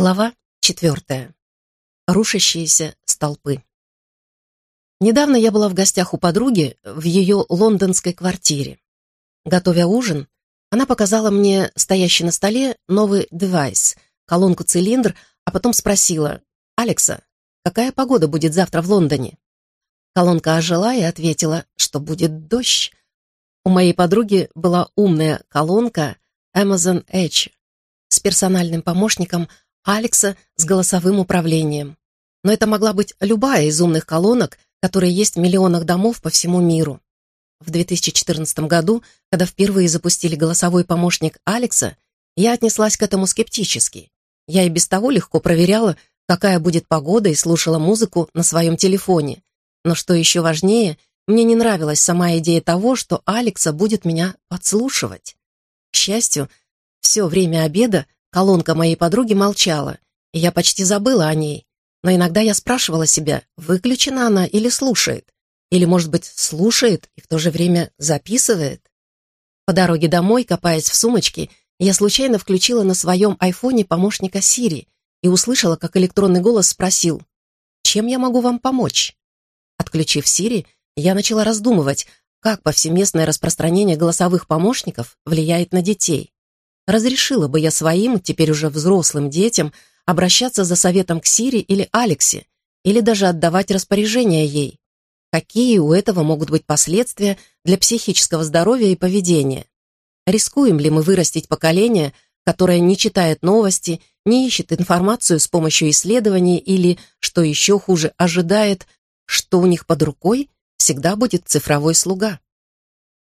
Глава четвертая. Рушащиеся столпы. Недавно я была в гостях у подруги в ее лондонской квартире. Готовя ужин, она показала мне стоящий на столе новый девайс, колонку-цилиндр, а потом спросила, «Алекса, какая погода будет завтра в Лондоне?» Колонка ожила и ответила, что будет дождь. У моей подруги была умная колонка Amazon Edge с персональным помощником – Алекса с голосовым управлением. Но это могла быть любая из умных колонок, которые есть в миллионах домов по всему миру. В 2014 году, когда впервые запустили голосовой помощник Алекса, я отнеслась к этому скептически. Я и без того легко проверяла, какая будет погода, и слушала музыку на своем телефоне. Но что еще важнее, мне не нравилась сама идея того, что Алекса будет меня подслушивать. К счастью, все время обеда Колонка моей подруги молчала, и я почти забыла о ней. Но иногда я спрашивала себя, выключена она или слушает. Или, может быть, слушает и в то же время записывает. По дороге домой, копаясь в сумочке, я случайно включила на своем айфоне помощника Сири и услышала, как электронный голос спросил, «Чем я могу вам помочь?» Отключив Сири, я начала раздумывать, как повсеместное распространение голосовых помощников влияет на детей разрешила бы я своим, теперь уже взрослым детям, обращаться за советом к Сири или Алексе, или даже отдавать распоряжение ей? Какие у этого могут быть последствия для психического здоровья и поведения? Рискуем ли мы вырастить поколение, которое не читает новости, не ищет информацию с помощью исследований или, что еще хуже, ожидает, что у них под рукой всегда будет цифровой слуга?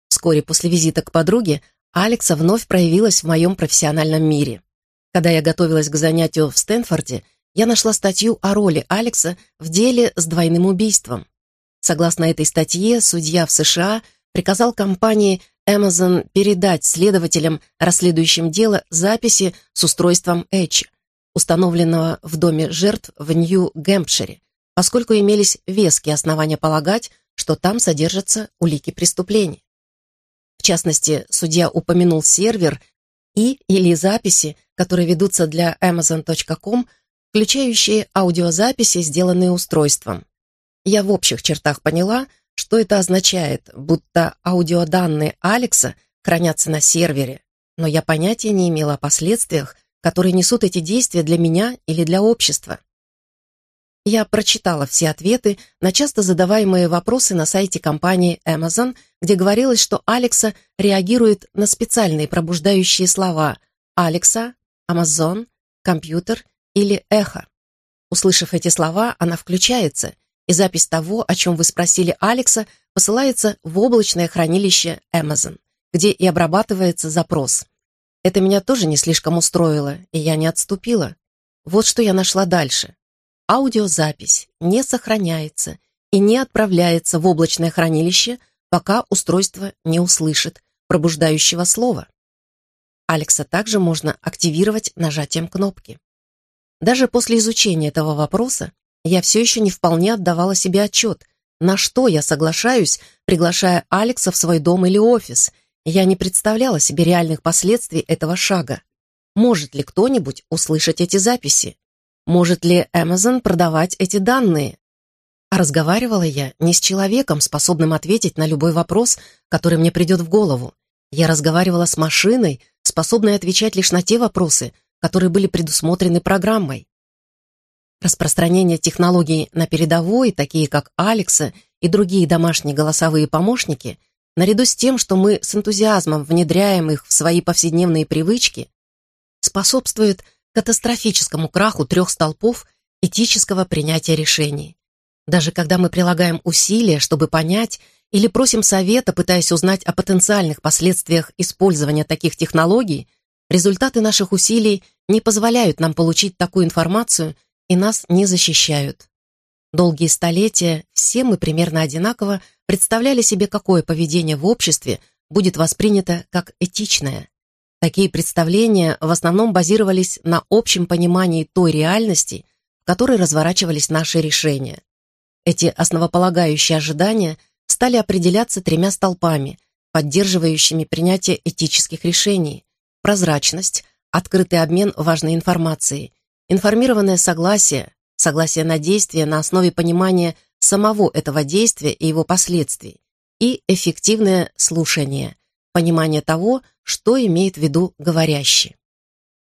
Вскоре после визита к подруге Алекса вновь проявилась в моем профессиональном мире. Когда я готовилась к занятию в Стэнфорде, я нашла статью о роли Алекса в деле с двойным убийством. Согласно этой статье, судья в США приказал компании Amazon передать следователям, расследующим дело, записи с устройством Edge, установленного в доме жертв в Нью-Гэмпшире, поскольку имелись веские основания полагать, что там содержатся улики преступлений. В частности, судья упомянул сервер и или записи, которые ведутся для Amazon.com, включающие аудиозаписи, сделанные устройством. Я в общих чертах поняла, что это означает, будто аудиоданные Алекса хранятся на сервере, но я понятия не имела о последствиях, которые несут эти действия для меня или для общества. Я прочитала все ответы на часто задаваемые вопросы на сайте компании Amazon, где говорилось, что Алекса реагирует на специальные пробуждающие слова «Алекса», «Амазон», «Компьютер» или «Эхо». Услышав эти слова, она включается, и запись того, о чем вы спросили Алекса, посылается в облачное хранилище Amazon, где и обрабатывается запрос. Это меня тоже не слишком устроило, и я не отступила. Вот что я нашла дальше аудиозапись не сохраняется и не отправляется в облачное хранилище, пока устройство не услышит пробуждающего слова. Алекса также можно активировать нажатием кнопки. Даже после изучения этого вопроса я все еще не вполне отдавала себе отчет, на что я соглашаюсь, приглашая Алекса в свой дом или офис. Я не представляла себе реальных последствий этого шага. Может ли кто-нибудь услышать эти записи? может ли Amazon продавать эти данные? А разговаривала я не с человеком, способным ответить на любой вопрос, который мне придет в голову. Я разговаривала с машиной, способной отвечать лишь на те вопросы, которые были предусмотрены программой. Распространение технологий на передовой, такие как Алекса и другие домашние голосовые помощники, наряду с тем, что мы с энтузиазмом внедряем их в свои повседневные привычки, способствует катастрофическому краху трех столпов этического принятия решений. Даже когда мы прилагаем усилия, чтобы понять или просим совета, пытаясь узнать о потенциальных последствиях использования таких технологий, результаты наших усилий не позволяют нам получить такую информацию и нас не защищают. Долгие столетия все мы примерно одинаково представляли себе, какое поведение в обществе будет воспринято как этичное. Такие представления в основном базировались на общем понимании той реальности, в которой разворачивались наши решения. Эти основополагающие ожидания стали определяться тремя столпами, поддерживающими принятие этических решений – прозрачность, открытый обмен важной информацией, информированное согласие, согласие на действие на основе понимания самого этого действия и его последствий, и эффективное слушание, понимание того, что имеет в виду говорящий.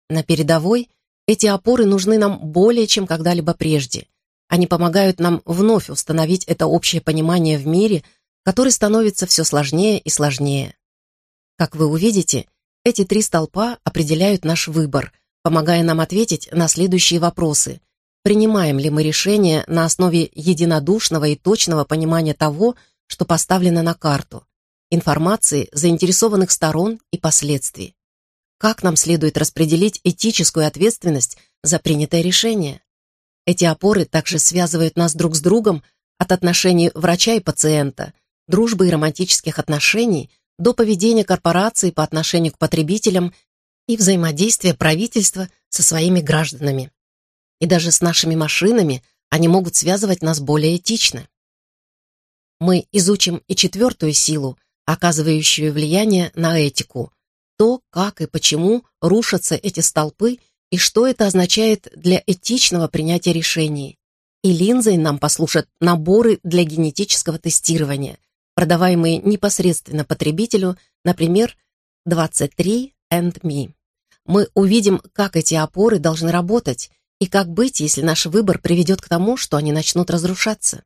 На передовой эти опоры нужны нам более чем когда-либо прежде. Они помогают нам вновь установить это общее понимание в мире, который становится все сложнее и сложнее. Как вы увидите, эти три столпа определяют наш выбор, помогая нам ответить на следующие вопросы. Принимаем ли мы решение на основе единодушного и точного понимания того, что поставлено на карту? информации заинтересованных сторон и последствий. Как нам следует распределить этическую ответственность за принятое решение? Эти опоры также связывают нас друг с другом от отношений врача и пациента, дружбы и романтических отношений до поведения корпорации по отношению к потребителям и взаимодействия правительства со своими гражданами. И даже с нашими машинами они могут связывать нас более этично. Мы изучим и четвертую силу – оказывающую влияние на этику, то, как и почему рушатся эти столпы и что это означает для этичного принятия решений. И линзой нам послушат наборы для генетического тестирования, продаваемые непосредственно потребителю, например, 23 and me. Мы увидим, как эти опоры должны работать и как быть, если наш выбор приведет к тому, что они начнут разрушаться.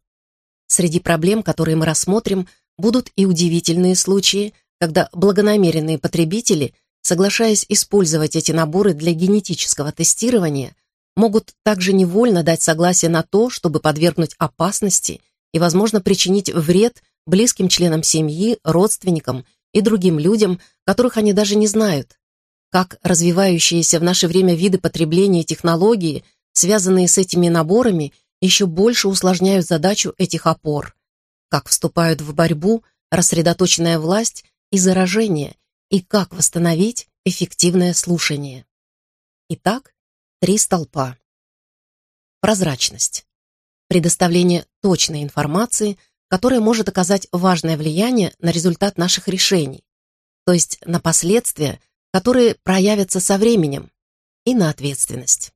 Среди проблем, которые мы рассмотрим – Будут и удивительные случаи, когда благонамеренные потребители, соглашаясь использовать эти наборы для генетического тестирования, могут также невольно дать согласие на то, чтобы подвергнуть опасности и, возможно, причинить вред близким членам семьи, родственникам и другим людям, которых они даже не знают. Как развивающиеся в наше время виды потребления и технологии, связанные с этими наборами, еще больше усложняют задачу этих опор – как вступают в борьбу рассредоточенная власть и заражение, и как восстановить эффективное слушание. Итак, три столпа. Прозрачность. Предоставление точной информации, которая может оказать важное влияние на результат наших решений, то есть на последствия, которые проявятся со временем, и на ответственность.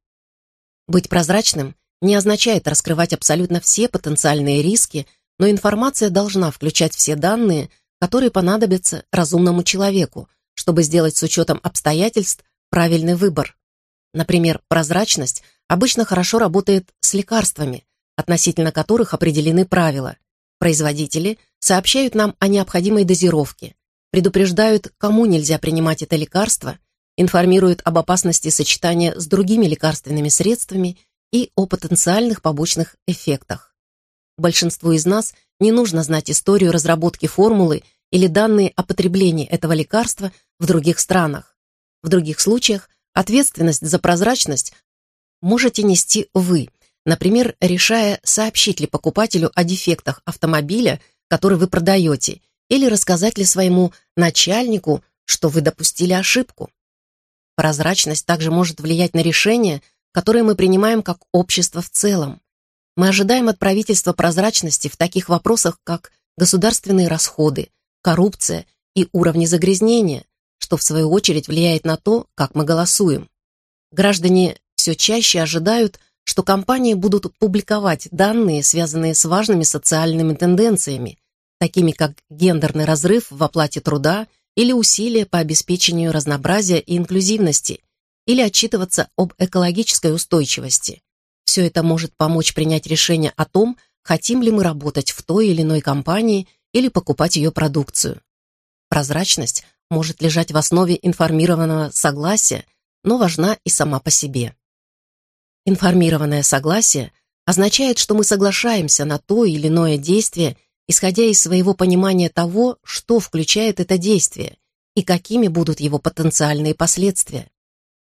Быть прозрачным не означает раскрывать абсолютно все потенциальные риски но информация должна включать все данные, которые понадобятся разумному человеку, чтобы сделать с учетом обстоятельств правильный выбор. Например, прозрачность обычно хорошо работает с лекарствами, относительно которых определены правила. Производители сообщают нам о необходимой дозировке, предупреждают, кому нельзя принимать это лекарство, информируют об опасности сочетания с другими лекарственными средствами и о потенциальных побочных эффектах. Большинству из нас не нужно знать историю разработки формулы или данные о потреблении этого лекарства в других странах. В других случаях ответственность за прозрачность можете нести вы, например, решая, сообщить ли покупателю о дефектах автомобиля, который вы продаете, или рассказать ли своему начальнику, что вы допустили ошибку. Прозрачность также может влиять на решения, которые мы принимаем как общество в целом. Мы ожидаем от правительства прозрачности в таких вопросах, как государственные расходы, коррупция и уровни загрязнения, что в свою очередь влияет на то, как мы голосуем. Граждане все чаще ожидают, что компании будут публиковать данные, связанные с важными социальными тенденциями, такими как гендерный разрыв в оплате труда или усилия по обеспечению разнообразия и инклюзивности, или отчитываться об экологической устойчивости все это может помочь принять решение о том, хотим ли мы работать в той или иной компании или покупать ее продукцию. Прозрачность может лежать в основе информированного согласия, но важна и сама по себе. Информированное согласие означает, что мы соглашаемся на то или иное действие, исходя из своего понимания того, что включает это действие и какими будут его потенциальные последствия.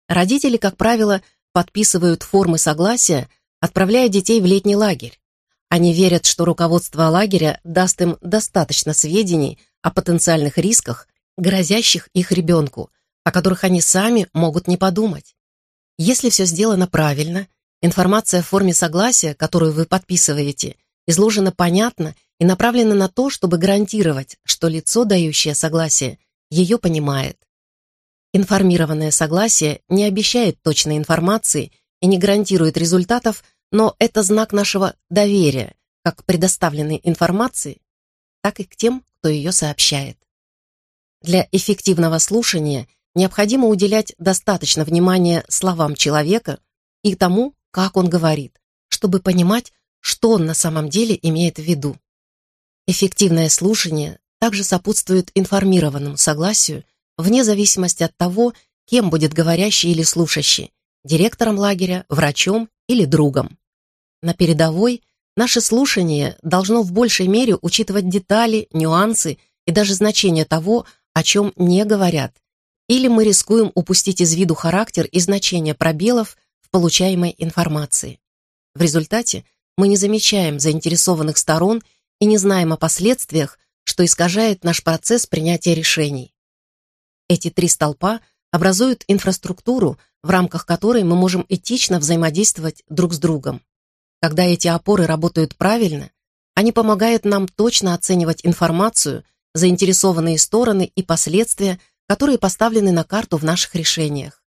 Родители, как правило, подписывают формы согласия, отправляя детей в летний лагерь. Они верят, что руководство лагеря даст им достаточно сведений о потенциальных рисках, грозящих их ребенку, о которых они сами могут не подумать. Если все сделано правильно, информация в форме согласия, которую вы подписываете, изложена понятно и направлена на то, чтобы гарантировать, что лицо, дающее согласие, ее понимает. Информированное согласие не обещает точной информации и не гарантирует результатов, но это знак нашего доверия как к предоставленной информации, так и к тем, кто ее сообщает. Для эффективного слушания необходимо уделять достаточно внимания словам человека и тому, как он говорит, чтобы понимать, что он на самом деле имеет в виду. Эффективное слушание также сопутствует информированному согласию вне зависимости от того, кем будет говорящий или слушащий, директором лагеря, врачом или другом. На передовой наше слушание должно в большей мере учитывать детали, нюансы и даже значение того, о чем не говорят, или мы рискуем упустить из виду характер и значение пробелов в получаемой информации. В результате мы не замечаем заинтересованных сторон и не знаем о последствиях, что искажает наш процесс принятия решений. Эти три столпа образуют инфраструктуру, в рамках которой мы можем этично взаимодействовать друг с другом. Когда эти опоры работают правильно, они помогают нам точно оценивать информацию, заинтересованные стороны и последствия, которые поставлены на карту в наших решениях.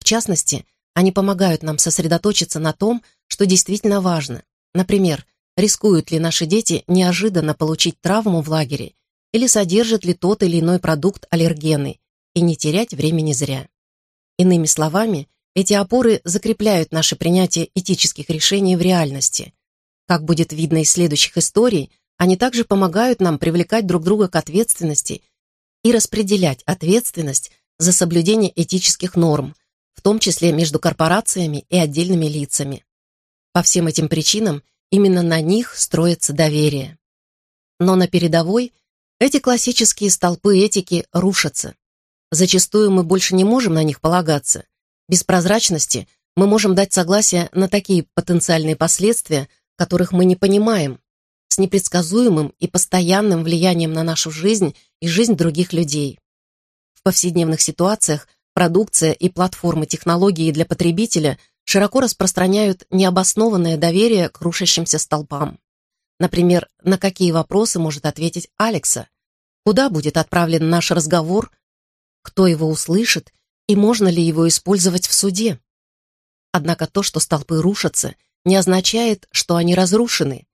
В частности, они помогают нам сосредоточиться на том, что действительно важно. Например, рискуют ли наши дети неожиданно получить травму в лагере или содержит ли тот или иной продукт аллергены, и не терять времени зря. Иными словами, эти опоры закрепляют наше принятие этических решений в реальности. Как будет видно из следующих историй, они также помогают нам привлекать друг друга к ответственности и распределять ответственность за соблюдение этических норм, в том числе между корпорациями и отдельными лицами. По всем этим причинам именно на них строится доверие. Но на передовой эти классические столпы этики рушатся. Зачастую мы больше не можем на них полагаться. Без прозрачности мы можем дать согласие на такие потенциальные последствия, которых мы не понимаем, с непредсказуемым и постоянным влиянием на нашу жизнь и жизнь других людей. В повседневных ситуациях продукция и платформы технологии для потребителя широко распространяют необоснованное доверие к рушащимся столпам. Например, на какие вопросы может ответить Алекса? Куда будет отправлен наш разговор – кто его услышит и можно ли его использовать в суде. Однако то, что столпы рушатся, не означает, что они разрушены.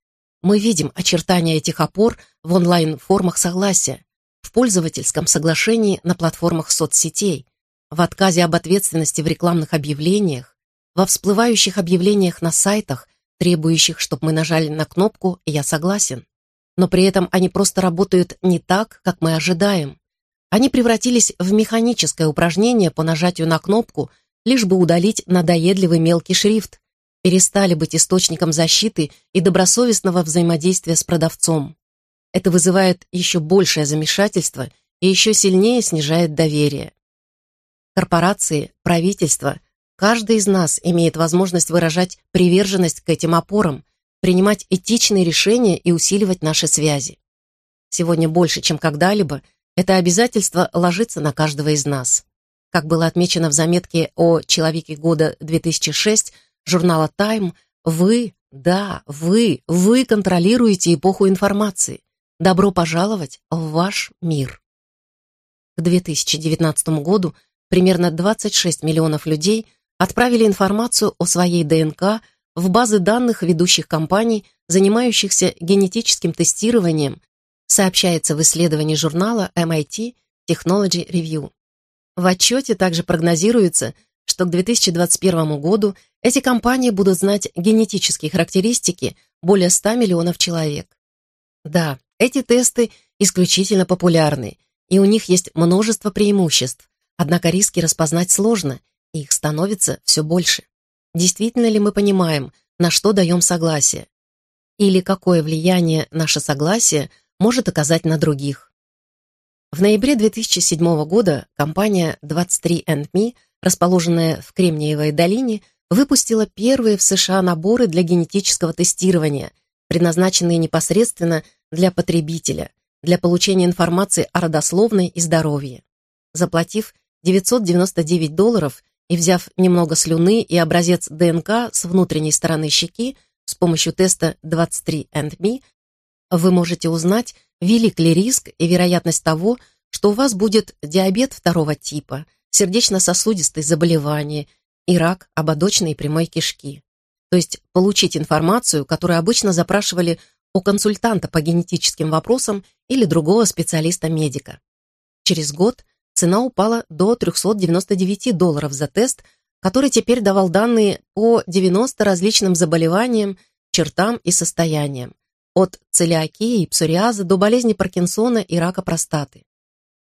Мы видим очертания этих опор в онлайн-формах согласия, в пользовательском соглашении на платформах соцсетей, в отказе об ответственности в рекламных объявлениях, во всплывающих объявлениях на сайтах, требующих, чтобы мы нажали на кнопку «Я согласен». Но при этом они просто работают не так, как мы ожидаем. Они превратились в механическое упражнение по нажатию на кнопку, лишь бы удалить надоедливый мелкий шрифт, перестали быть источником защиты и добросовестного взаимодействия с продавцом. Это вызывает еще большее замешательство и еще сильнее снижает доверие. Корпорации, правительство, каждый из нас имеет возможность выражать приверженность к этим опорам, принимать этичные решения и усиливать наши связи. Сегодня больше, чем когда-либо – это обязательство ложится на каждого из нас. Как было отмечено в заметке о «Человеке года 2006» журнала «Тайм», вы, да, вы, вы контролируете эпоху информации. Добро пожаловать в ваш мир. К 2019 году примерно 26 миллионов людей отправили информацию о своей ДНК в базы данных ведущих компаний, занимающихся генетическим тестированием сообщается в исследовании журнала MIT Technology Review. В отчете также прогнозируется, что к 2021 году эти компании будут знать генетические характеристики более 100 миллионов человек. Да, эти тесты исключительно популярны, и у них есть множество преимуществ, однако риски распознать сложно, и их становится все больше. Действительно ли мы понимаем, на что даем согласие? Или какое влияние наше согласие – может оказать на других. В ноябре 2007 года компания 23andMe, расположенная в Кремниевой долине, выпустила первые в США наборы для генетического тестирования, предназначенные непосредственно для потребителя, для получения информации о родословной и здоровье. Заплатив 999 долларов и взяв немного слюны и образец ДНК с внутренней стороны щеки, с помощью теста 23andMe вы можете узнать, велик ли риск и вероятность того, что у вас будет диабет второго типа, сердечно-сосудистые заболевания и рак ободочной и прямой кишки. То есть получить информацию, которую обычно запрашивали у консультанта по генетическим вопросам или другого специалиста-медика. Через год цена упала до 399 долларов за тест, который теперь давал данные о 90 различным заболеваниям, чертам и состояниям от целиакии и псориаза до болезни Паркинсона и рака простаты.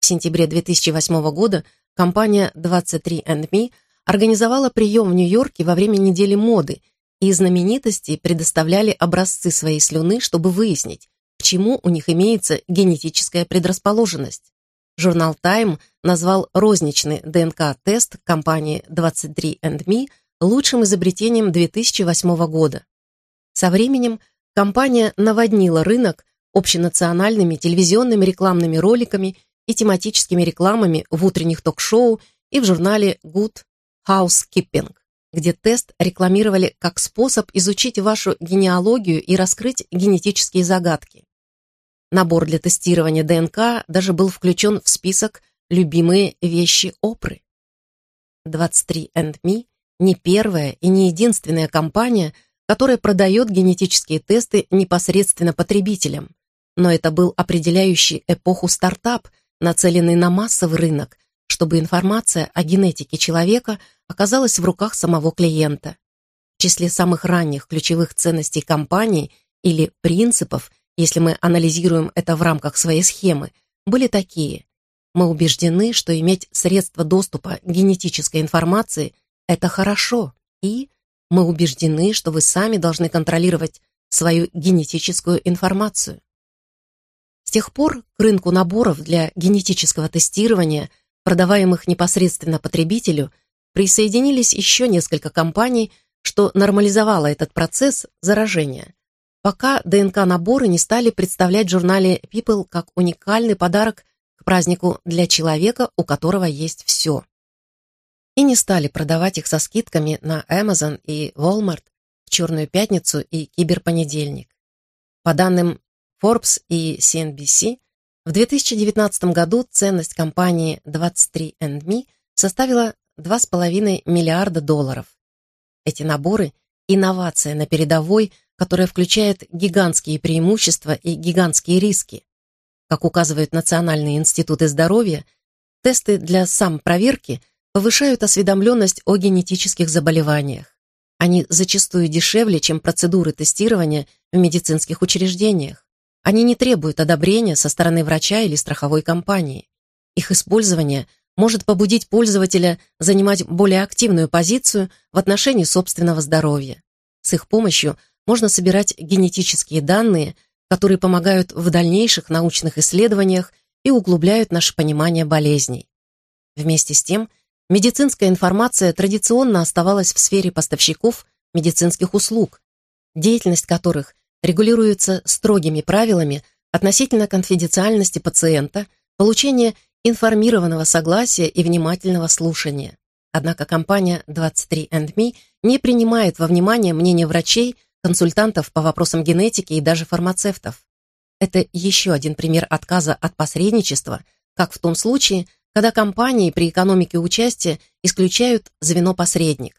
В сентябре 2008 года компания 23andMe организовала прием в Нью-Йорке во время недели моды, и знаменитости предоставляли образцы своей слюны, чтобы выяснить, к чему у них имеется генетическая предрасположенность. Журнал Time назвал розничный ДНК-тест компании 23andMe лучшим изобретением 2008 года. Со временем – Компания наводнила рынок общенациональными телевизионными рекламными роликами и тематическими рекламами в утренних ток-шоу и в журнале Good Housekeeping, где тест рекламировали как способ изучить вашу генеалогию и раскрыть генетические загадки. Набор для тестирования ДНК даже был включен в список «Любимые вещи Опры». 23andMe не первая и не единственная компания – которая продает генетические тесты непосредственно потребителям. Но это был определяющий эпоху стартап, нацеленный на массовый рынок, чтобы информация о генетике человека оказалась в руках самого клиента. В числе самых ранних ключевых ценностей компании или принципов, если мы анализируем это в рамках своей схемы, были такие. Мы убеждены, что иметь средства доступа к генетической информации – это хорошо, и – мы убеждены, что вы сами должны контролировать свою генетическую информацию. С тех пор к рынку наборов для генетического тестирования, продаваемых непосредственно потребителю, присоединились еще несколько компаний, что нормализовало этот процесс заражения, пока ДНК-наборы не стали представлять в журнале People как уникальный подарок к празднику для человека, у которого есть все. и не стали продавать их со скидками на Amazon и Walmart в Черную пятницу и Киберпонедельник. По данным Forbes и CNBC, в 2019 году ценность компании 23andMe составила 2,5 миллиарда долларов. Эти наборы – инновация на передовой, которая включает гигантские преимущества и гигантские риски. Как указывают Национальные институты здоровья, тесты для сампроверки – повышают осведомленность о генетических заболеваниях. Они зачастую дешевле, чем процедуры тестирования в медицинских учреждениях. Они не требуют одобрения со стороны врача или страховой компании. Их использование может побудить пользователя занимать более активную позицию в отношении собственного здоровья. С их помощью можно собирать генетические данные, которые помогают в дальнейших научных исследованиях и углубляют наше понимание болезней. Вместе с тем – Медицинская информация традиционно оставалась в сфере поставщиков медицинских услуг, деятельность которых регулируется строгими правилами относительно конфиденциальности пациента, получения информированного согласия и внимательного слушания. Однако компания 23andMe не принимает во внимание мнение врачей, консультантов по вопросам генетики и даже фармацевтов. Это еще один пример отказа от посредничества, как в том случае – когда компании при экономике участия исключают звено-посредник.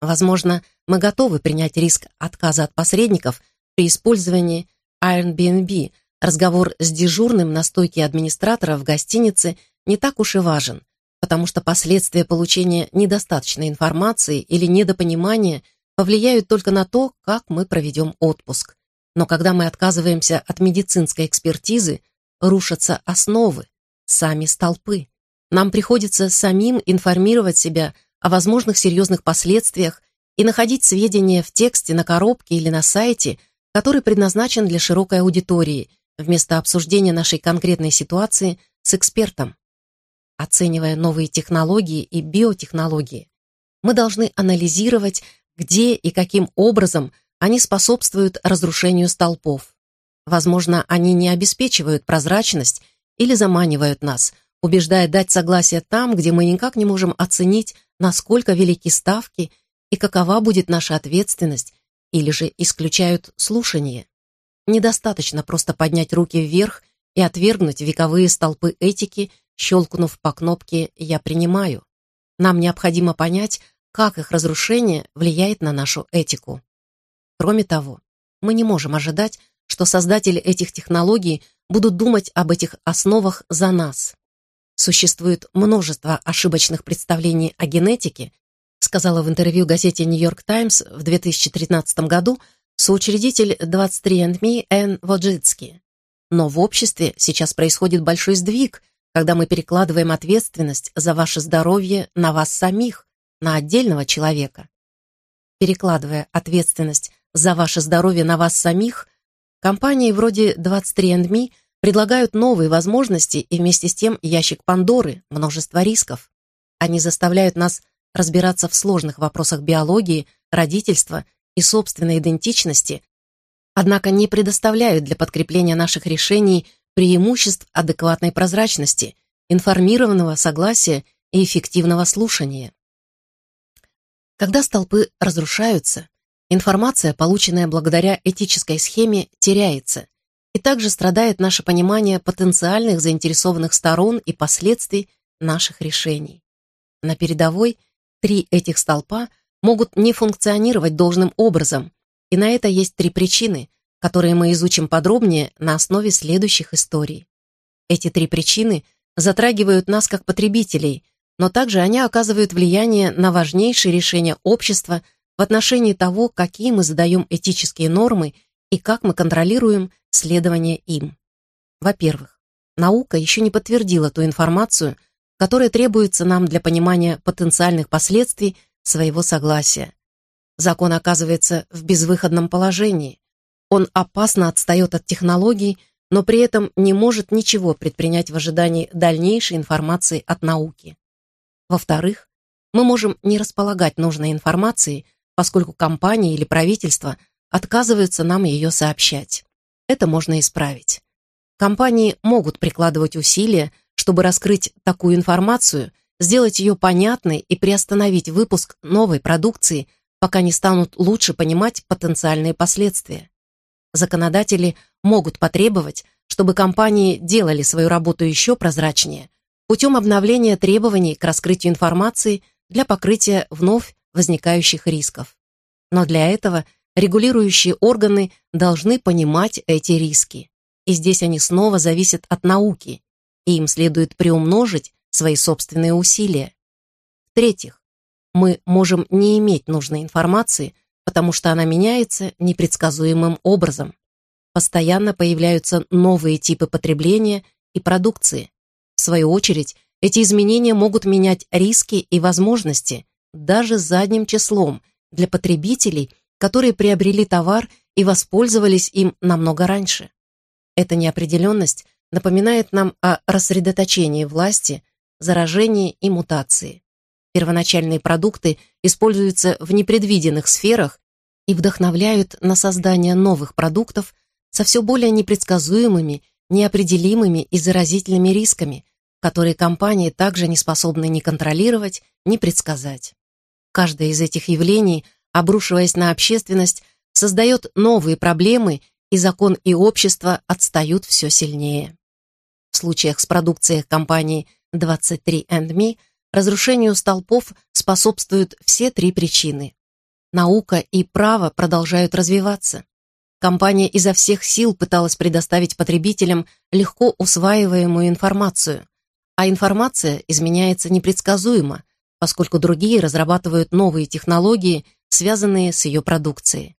Возможно, мы готовы принять риск отказа от посредников при использовании Airbnb. Разговор с дежурным на стойке администратора в гостинице не так уж и важен, потому что последствия получения недостаточной информации или недопонимания повлияют только на то, как мы проведем отпуск. Но когда мы отказываемся от медицинской экспертизы, рушатся основы, сами столпы нам приходится самим информировать себя о возможных серьезных последствиях и находить сведения в тексте на коробке или на сайте, который предназначен для широкой аудитории, вместо обсуждения нашей конкретной ситуации с экспертом. Оценивая новые технологии и биотехнологии, мы должны анализировать, где и каким образом они способствуют разрушению столпов. Возможно, они не обеспечивают прозрачность или заманивают нас, убеждая дать согласие там, где мы никак не можем оценить, насколько велики ставки и какова будет наша ответственность, или же исключают слушание. Недостаточно просто поднять руки вверх и отвергнуть вековые столпы этики, щелкнув по кнопке «Я принимаю». Нам необходимо понять, как их разрушение влияет на нашу этику. Кроме того, мы не можем ожидать, что создатели этих технологий будут думать об этих основах за нас существует множество ошибочных представлений о генетике, сказала в интервью газете «Нью-Йорк Таймс» в 2013 году соучредитель 23andMe эм Энн Воджицки. Но в обществе сейчас происходит большой сдвиг, когда мы перекладываем ответственность за ваше здоровье на вас самих, на отдельного человека. Перекладывая ответственность за ваше здоровье на вас самих, компании вроде 23andMe – предлагают новые возможности и вместе с тем ящик Пандоры, множество рисков. Они заставляют нас разбираться в сложных вопросах биологии, родительства и собственной идентичности, однако не предоставляют для подкрепления наших решений преимуществ адекватной прозрачности, информированного согласия и эффективного слушания. Когда столпы разрушаются, информация, полученная благодаря этической схеме, теряется, и также страдает наше понимание потенциальных заинтересованных сторон и последствий наших решений. На передовой три этих столпа могут не функционировать должным образом, и на это есть три причины, которые мы изучим подробнее на основе следующих историй. Эти три причины затрагивают нас как потребителей, но также они оказывают влияние на важнейшие решения общества в отношении того, какие мы задаем этические нормы и как мы контролируем следование им. Во-первых, наука еще не подтвердила ту информацию, которая требуется нам для понимания потенциальных последствий своего согласия. Закон оказывается в безвыходном положении. Он опасно отстает от технологий, но при этом не может ничего предпринять в ожидании дальнейшей информации от науки. Во-вторых, мы можем не располагать нужной информацией, поскольку компания или правительство – отказываются нам ее сообщать. Это можно исправить. Компании могут прикладывать усилия, чтобы раскрыть такую информацию, сделать ее понятной и приостановить выпуск новой продукции, пока не станут лучше понимать потенциальные последствия. Законодатели могут потребовать, чтобы компании делали свою работу еще прозрачнее путем обновления требований к раскрытию информации для покрытия вновь возникающих рисков. Но для этого – регулирующие органы должны понимать эти риски. И здесь они снова зависят от науки, и им следует приумножить свои собственные усилия. В-третьих, мы можем не иметь нужной информации, потому что она меняется непредсказуемым образом. Постоянно появляются новые типы потребления и продукции. В свою очередь, эти изменения могут менять риски и возможности даже задним числом для потребителей – которые приобрели товар и воспользовались им намного раньше. Эта неопределенность напоминает нам о рассредоточении власти, заражении и мутации. Первоначальные продукты используются в непредвиденных сферах и вдохновляют на создание новых продуктов со все более непредсказуемыми, неопределимыми и заразительными рисками, которые компании также не способны ни контролировать, ни предсказать. Каждое из этих явлений – обрушиваясь на общественность, создает новые проблемы, и закон и общество отстают все сильнее. В случаях с продукцией компании 23andMe разрушению столпов способствуют все три причины. Наука и право продолжают развиваться. Компания изо всех сил пыталась предоставить потребителям легко усваиваемую информацию. А информация изменяется непредсказуемо, поскольку другие разрабатывают новые технологии, связанные с ее продукцией.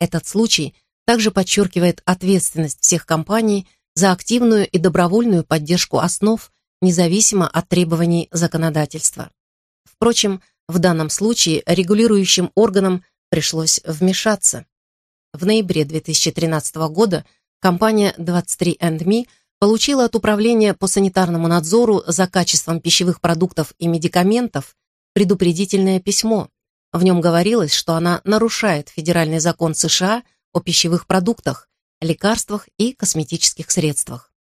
Этот случай также подчеркивает ответственность всех компаний за активную и добровольную поддержку основ, независимо от требований законодательства. Впрочем, в данном случае регулирующим органам пришлось вмешаться. В ноябре 2013 года компания 23andMe получила от Управления по санитарному надзору за качеством пищевых продуктов и медикаментов предупредительное письмо, в нем говорилось, что она нарушает федеральный закон США о пищевых продуктах, лекарствах и косметических средствах.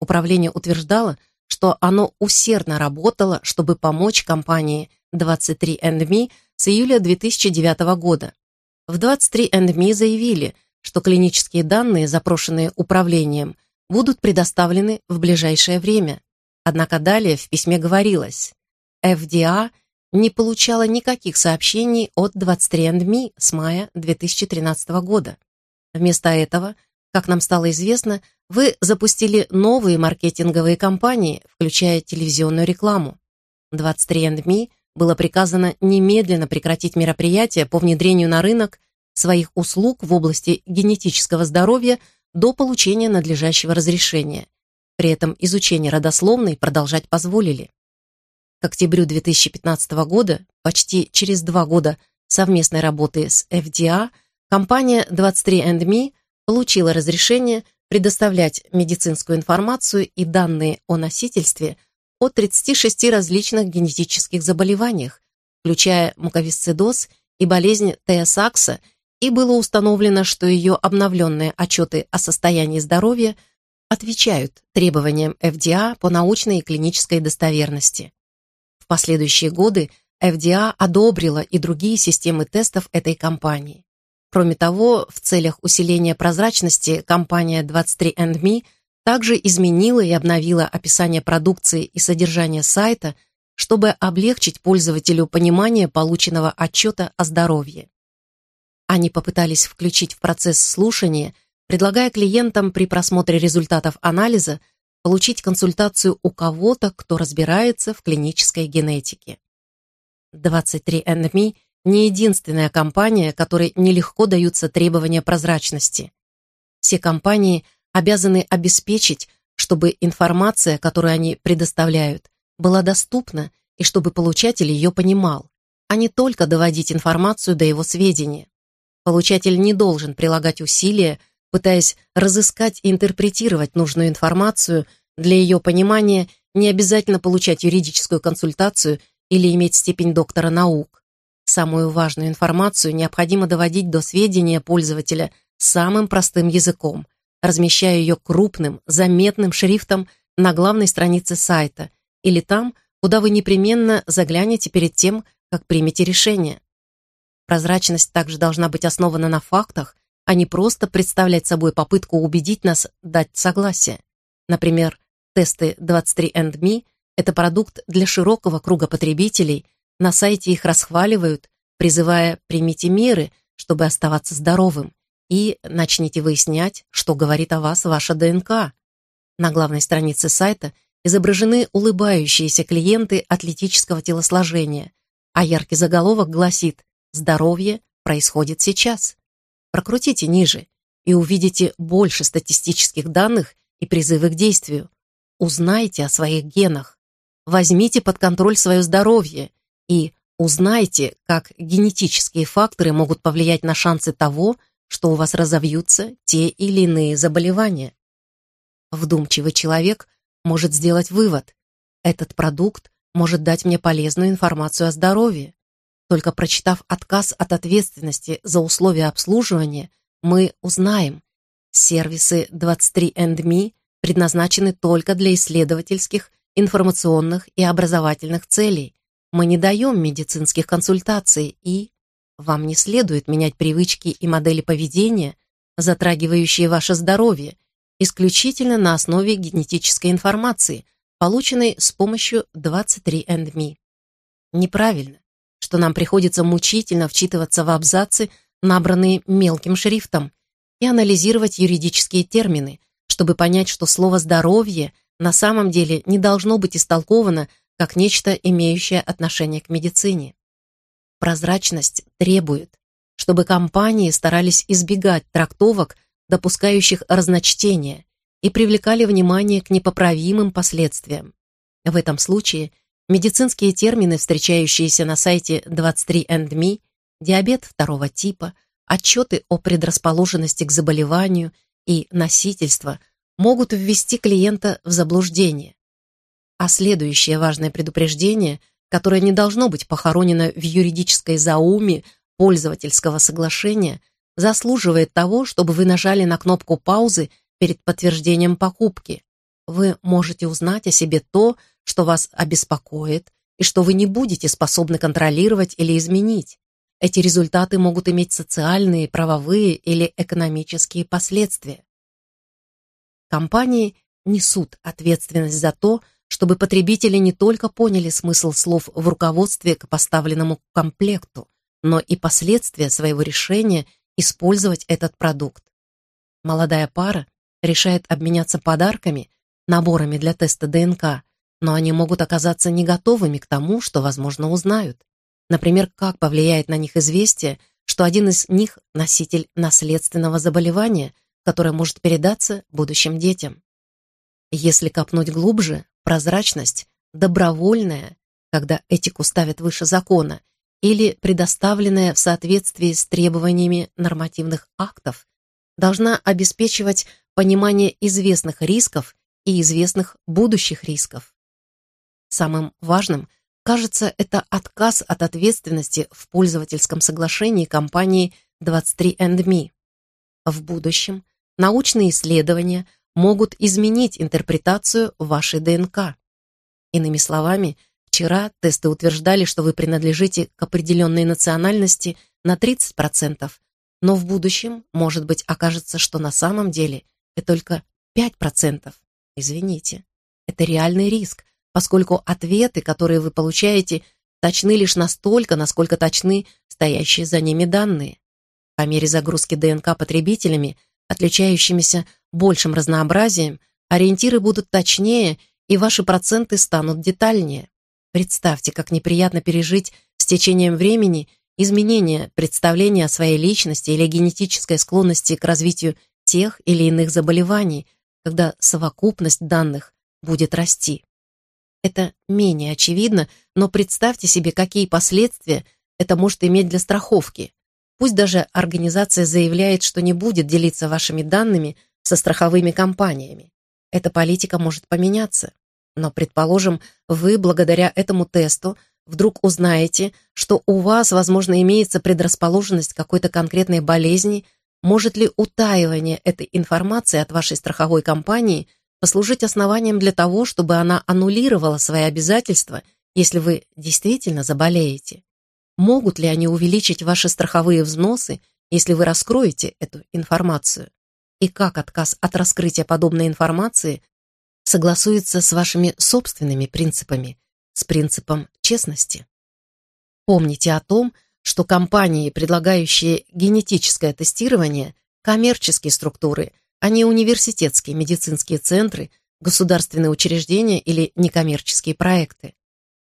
Управление утверждало, что оно усердно работало, чтобы помочь компании 23andMe с июля 2009 года. В 23andMe заявили, что клинические данные, запрошенные управлением, будут предоставлены в ближайшее время. Однако далее в письме говорилось, FDA – а не получала никаких сообщений от 23andMe с мая 2013 года. Вместо этого, как нам стало известно, вы запустили новые маркетинговые кампании, включая телевизионную рекламу. 23andMe было приказано немедленно прекратить мероприятия по внедрению на рынок своих услуг в области генетического здоровья до получения надлежащего разрешения. При этом изучение родословной продолжать позволили. К октябрю 2015 года, почти через два года совместной работы с FDA, а, компания 23andMe получила разрешение предоставлять медицинскую информацию и данные о носительстве о 36 различных генетических заболеваниях, включая муковисцидоз и болезнь Теосакса, и было установлено, что ее обновленные отчеты о состоянии здоровья отвечают требованиям FDA а по научной и клинической достоверности последующие годы FDA одобрила и другие системы тестов этой компании. Кроме того, в целях усиления прозрачности компания 23andMe также изменила и обновила описание продукции и содержание сайта, чтобы облегчить пользователю понимание полученного отчета о здоровье. Они попытались включить в процесс слушания, предлагая клиентам при просмотре результатов анализа – получить консультацию у кого-то, кто разбирается в клинической генетике. 23andMe – не единственная компания, которой нелегко даются требования прозрачности. Все компании обязаны обеспечить, чтобы информация, которую они предоставляют, была доступна и чтобы получатель ее понимал, а не только доводить информацию до его сведения. Получатель не должен прилагать усилия, пытаясь разыскать и интерпретировать нужную информацию для ее понимания, не обязательно получать юридическую консультацию или иметь степень доктора наук. Самую важную информацию необходимо доводить до сведения пользователя самым простым языком, размещая ее крупным, заметным шрифтом на главной странице сайта или там, куда вы непременно заглянете перед тем, как примете решение. Прозрачность также должна быть основана на фактах а не просто представлять собой попытку убедить нас дать согласие. Например, тесты 23andMe – это продукт для широкого круга потребителей, на сайте их расхваливают, призывая «примите меры», чтобы оставаться здоровым, и начните выяснять, что говорит о вас ваша ДНК. На главной странице сайта изображены улыбающиеся клиенты атлетического телосложения, а яркий заголовок гласит «Здоровье происходит сейчас». Прокрутите ниже и увидите больше статистических данных и призывы к действию. Узнайте о своих генах. Возьмите под контроль свое здоровье и узнайте, как генетические факторы могут повлиять на шансы того, что у вас разовьются те или иные заболевания. Вдумчивый человек может сделать вывод. Этот продукт может дать мне полезную информацию о здоровье. Только прочитав отказ от ответственности за условия обслуживания, мы узнаем, сервисы 23andMe предназначены только для исследовательских, информационных и образовательных целей. Мы не даем медицинских консультаций и... Вам не следует менять привычки и модели поведения, затрагивающие ваше здоровье, исключительно на основе генетической информации, полученной с помощью 23andMe. Неправильно что нам приходится мучительно вчитываться в абзацы, набранные мелким шрифтом, и анализировать юридические термины, чтобы понять, что слово «здоровье» на самом деле не должно быть истолковано как нечто, имеющее отношение к медицине. Прозрачность требует, чтобы компании старались избегать трактовок, допускающих разночтения, и привлекали внимание к непоправимым последствиям. В этом случае – медицинские термины, встречающиеся на сайте 23andMe, диабет второго типа, отчеты о предрасположенности к заболеванию и носительство могут ввести клиента в заблуждение. А следующее важное предупреждение, которое не должно быть похоронено в юридической зауме пользовательского соглашения, заслуживает того, чтобы вы нажали на кнопку паузы перед подтверждением покупки. Вы можете узнать о себе то, что что вас обеспокоит и что вы не будете способны контролировать или изменить. Эти результаты могут иметь социальные, правовые или экономические последствия. Компании несут ответственность за то, чтобы потребители не только поняли смысл слов в руководстве к поставленному комплекту, но и последствия своего решения использовать этот продукт. Молодая пара решает обменяться подарками, наборами для теста ДНК, но они могут оказаться не готовыми к тому, что, возможно, узнают. Например, как повлияет на них известие, что один из них – носитель наследственного заболевания, которое может передаться будущим детям. Если копнуть глубже, прозрачность – добровольная, когда этику ставят выше закона, или предоставленная в соответствии с требованиями нормативных актов, должна обеспечивать понимание известных рисков и известных будущих рисков. Самым важным кажется это отказ от ответственности в пользовательском соглашении компании 23andMe. В будущем научные исследования могут изменить интерпретацию вашей ДНК. Иными словами, вчера тесты утверждали, что вы принадлежите к определенной национальности на 30%, но в будущем, может быть, окажется, что на самом деле это только 5%. Извините, это реальный риск, поскольку ответы, которые вы получаете, точны лишь настолько, насколько точны стоящие за ними данные. По мере загрузки ДНК потребителями, отличающимися большим разнообразием, ориентиры будут точнее и ваши проценты станут детальнее. Представьте, как неприятно пережить с течением времени изменение представления о своей личности или генетической склонности к развитию тех или иных заболеваний, когда совокупность данных будет расти. Это менее очевидно, но представьте себе, какие последствия это может иметь для страховки. Пусть даже организация заявляет, что не будет делиться вашими данными со страховыми компаниями. Эта политика может поменяться. Но, предположим, вы благодаря этому тесту вдруг узнаете, что у вас, возможно, имеется предрасположенность какой-то конкретной болезни, может ли утаивание этой информации от вашей страховой компании послужить основанием для того, чтобы она аннулировала свои обязательства, если вы действительно заболеете? Могут ли они увеличить ваши страховые взносы, если вы раскроете эту информацию? И как отказ от раскрытия подобной информации согласуется с вашими собственными принципами, с принципом честности? Помните о том, что компании, предлагающие генетическое тестирование, коммерческие структуры – а не университетские медицинские центры, государственные учреждения или некоммерческие проекты.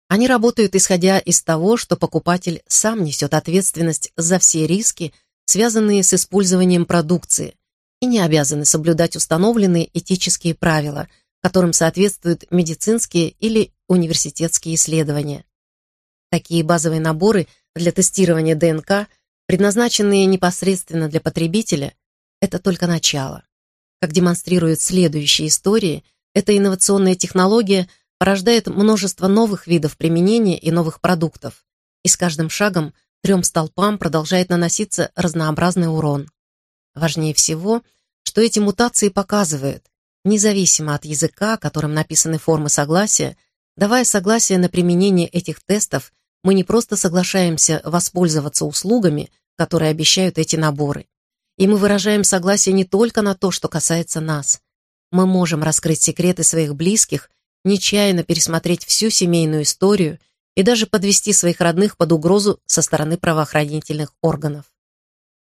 Они работают исходя из того, что покупатель сам несет ответственность за все риски, связанные с использованием продукции, и не обязаны соблюдать установленные этические правила, которым соответствуют медицинские или университетские исследования. Такие базовые наборы для тестирования ДНК, предназначенные непосредственно для потребителя, это только начало. Как демонстрируют следующие истории, эта инновационная технология порождает множество новых видов применения и новых продуктов, и с каждым шагом трем столпам продолжает наноситься разнообразный урон. Важнее всего, что эти мутации показывают, независимо от языка, которым написаны формы согласия, давая согласие на применение этих тестов, мы не просто соглашаемся воспользоваться услугами, которые обещают эти наборы и мы выражаем согласие не только на то, что касается нас. Мы можем раскрыть секреты своих близких, нечаянно пересмотреть всю семейную историю и даже подвести своих родных под угрозу со стороны правоохранительных органов.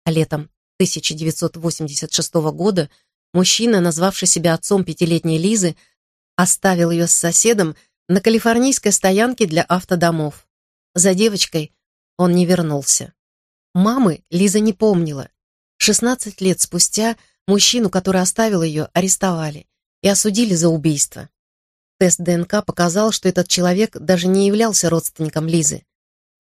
А летом 1986 года мужчина, назвавший себя отцом пятилетней Лизы, оставил ее с соседом на калифорнийской стоянке для автодомов. За девочкой он не вернулся. Мамы Лиза не помнила, 16 лет спустя мужчину, который оставил ее, арестовали и осудили за убийство. Тест ДНК показал, что этот человек даже не являлся родственником Лизы.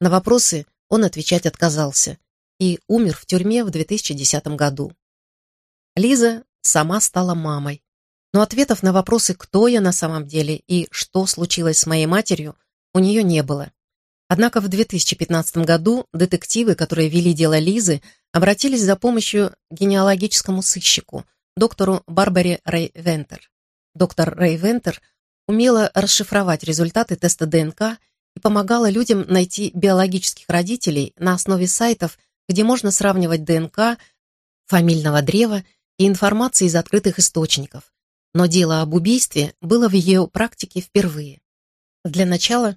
На вопросы он отвечать отказался и умер в тюрьме в 2010 году. Лиза сама стала мамой, но ответов на вопросы «кто я на самом деле» и «что случилось с моей матерью» у нее не было. Однако в 2015 году детективы, которые вели дело Лизы, обратились за помощью генеалогическому сыщику, доктору Барбаре Вентер. Доктор Вентер умела расшифровать результаты теста ДНК и помогала людям найти биологических родителей на основе сайтов, где можно сравнивать ДНК, фамильного древа и информации из открытых источников. Но дело об убийстве было в ее практике впервые. Для начала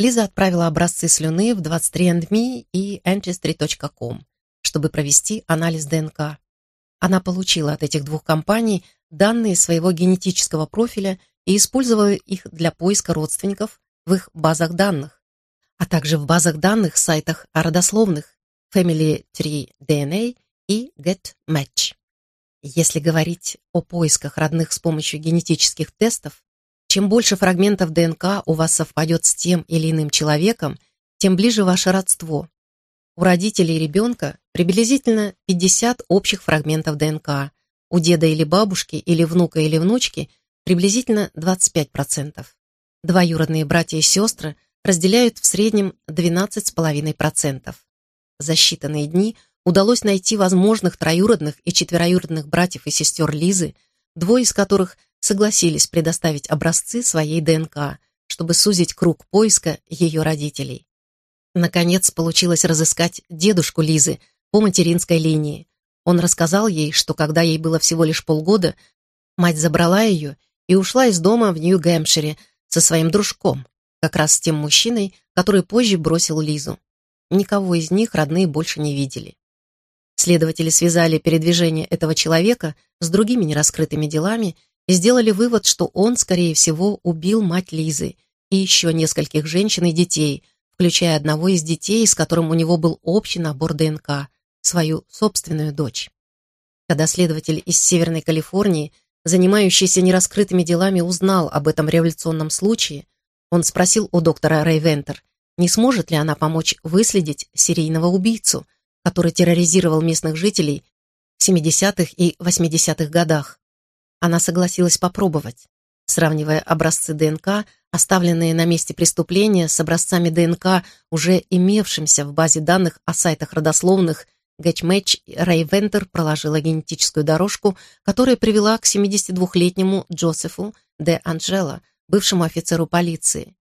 Лиза отправила образцы слюны в 23andMe эм и Ancestry.com, чтобы провести анализ ДНК. Она получила от этих двух компаний данные своего генетического профиля и использовала их для поиска родственников в их базах данных, а также в базах данных сайтах о родословных Family Tree DNA и GetMatch. Если говорить о поисках родных с помощью генетических тестов, чем больше фрагментов ДНК у вас совпадет с тем или иным человеком, тем ближе ваше родство. У родителей ребенка приблизительно 50 общих фрагментов ДНК, у деда или бабушки, или внука или внучки приблизительно 25%. Двоюродные братья и сестры разделяют в среднем 12,5%. За считанные дни удалось найти возможных троюродных и четвероюродных братьев и сестер Лизы, двое из которых – согласились предоставить образцы своей ДНК, чтобы сузить круг поиска ее родителей. Наконец, получилось разыскать дедушку Лизы по материнской линии. Он рассказал ей, что когда ей было всего лишь полгода, мать забрала ее и ушла из дома в Нью-Гэмпшире со своим дружком, как раз с тем мужчиной, который позже бросил Лизу. Никого из них родные больше не видели. Следователи связали передвижение этого человека с другими нераскрытыми делами и сделали вывод, что он, скорее всего, убил мать Лизы и еще нескольких женщин и детей, включая одного из детей, с которым у него был общий набор ДНК, свою собственную дочь. Когда следователь из Северной Калифорнии, занимающийся нераскрытыми делами, узнал об этом революционном случае, он спросил у доктора Рейвентер, не сможет ли она помочь выследить серийного убийцу, который терроризировал местных жителей в 70-х и 80-х годах. Она согласилась попробовать, сравнивая образцы ДНК, оставленные на месте преступления, с образцами ДНК, уже имевшимся в базе данных о сайтах родословных Гэтчмэтч Рейвентер проложила генетическую дорожку, которая привела к 72-летнему Джозефу Де Анджело, бывшему офицеру полиции.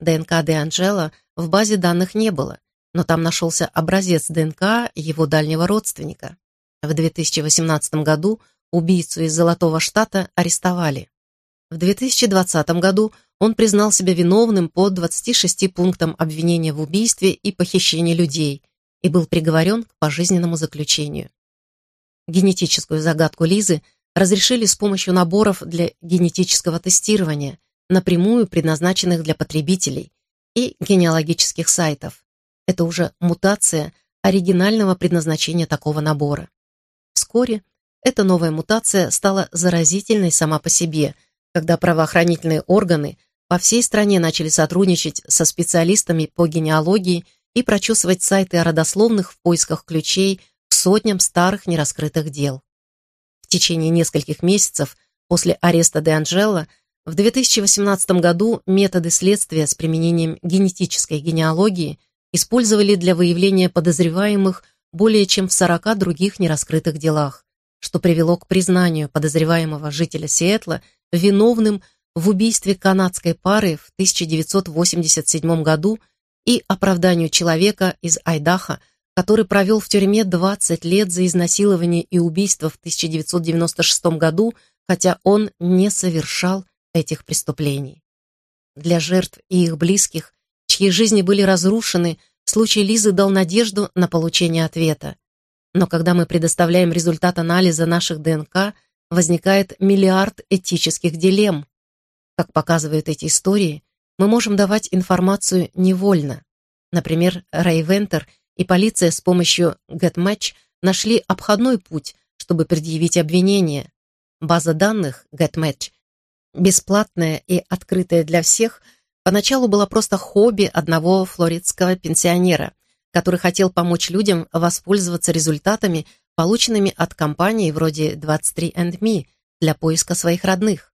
ДНК Де Анджело в базе данных не было, но там нашелся образец ДНК его дальнего родственника. В 2018 году Убийцу из Золотого штата арестовали. В 2020 году он признал себя виновным по 26 пунктам обвинения в убийстве и похищении людей и был приговорен к пожизненному заключению. Генетическую загадку Лизы разрешили с помощью наборов для генетического тестирования, напрямую предназначенных для потребителей, и генеалогических сайтов. Это уже мутация оригинального предназначения такого набора. Вскоре эта новая мутация стала заразительной сама по себе, когда правоохранительные органы по всей стране начали сотрудничать со специалистами по генеалогии и прочесывать сайты о родословных в поисках ключей к сотням старых нераскрытых дел. В течение нескольких месяцев после ареста Де Анджело в 2018 году методы следствия с применением генетической генеалогии использовали для выявления подозреваемых более чем в 40 других нераскрытых делах что привело к признанию подозреваемого жителя Сиэтла виновным в убийстве канадской пары в 1987 году и оправданию человека из Айдаха, который провел в тюрьме 20 лет за изнасилование и убийство в 1996 году, хотя он не совершал этих преступлений. Для жертв и их близких, чьи жизни были разрушены, случай Лизы дал надежду на получение ответа. Но когда мы предоставляем результат анализа наших ДНК, возникает миллиард этических дилемм. Как показывают эти истории, мы можем давать информацию невольно. Например, Рэй Вентер и полиция с помощью GetMatch нашли обходной путь, чтобы предъявить обвинение. База данных GetMatch, бесплатная и открытая для всех, поначалу была просто хобби одного флоридского пенсионера который хотел помочь людям воспользоваться результатами, полученными от компании вроде 23andMe для поиска своих родных.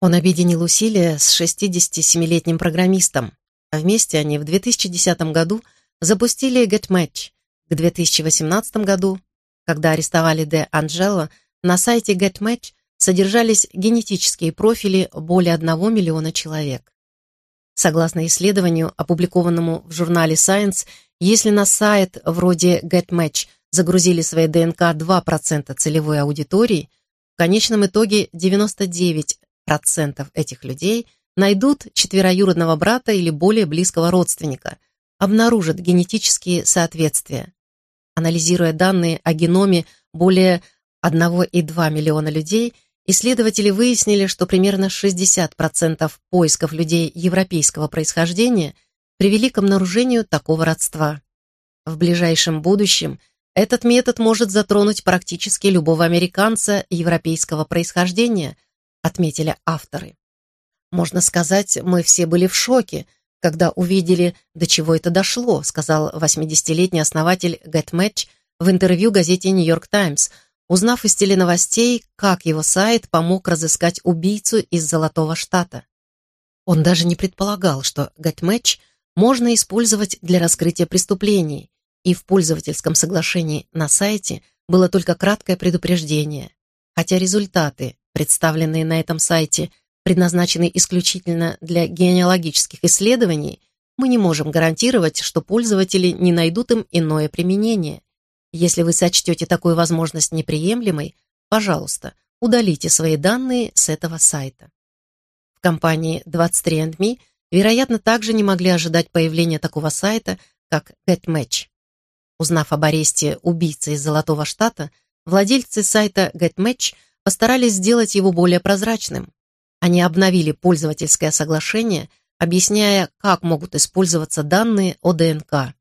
Он объединил усилия с 67-летним программистом. А вместе они в 2010 году запустили GetMatch. К 2018 году, когда арестовали Де Анджело, на сайте GetMatch содержались генетические профили более 1 миллиона человек. Согласно исследованию, опубликованному в журнале Science если на сайт вроде GetMatch загрузили свои ДНК 2% целевой аудитории, в конечном итоге 99% этих людей найдут четвероюродного брата или более близкого родственника, обнаружат генетические соответствия. Анализируя данные о геноме более 1,2 миллиона людей, исследователи выяснили, что примерно 60% поисков людей европейского происхождения – привели к обнаружению такого родства. В ближайшем будущем этот метод может затронуть практически любого американца европейского происхождения, отметили авторы. «Можно сказать, мы все были в шоке, когда увидели, до чего это дошло», сказал 80-летний основатель GetMatch в интервью газете New York Times, узнав из теленовостей, как его сайт помог разыскать убийцу из Золотого Штата. Он даже не предполагал, что GetMatch – можно использовать для раскрытия преступлений, и в пользовательском соглашении на сайте было только краткое предупреждение, хотя результаты, представленные на этом сайте, предназначены исключительно для генеалогических исследований, мы не можем гарантировать, что пользователи не найдут им иное применение. Если вы сочтете такую возможность неприемлемой, пожалуйста, удалите свои данные с этого сайта. В компании 23andMe – вероятно, также не могли ожидать появления такого сайта, как GetMatch. Узнав об аресте убийцы из Золотого Штата, владельцы сайта GetMatch постарались сделать его более прозрачным. Они обновили пользовательское соглашение, объясняя, как могут использоваться данные о ДНК.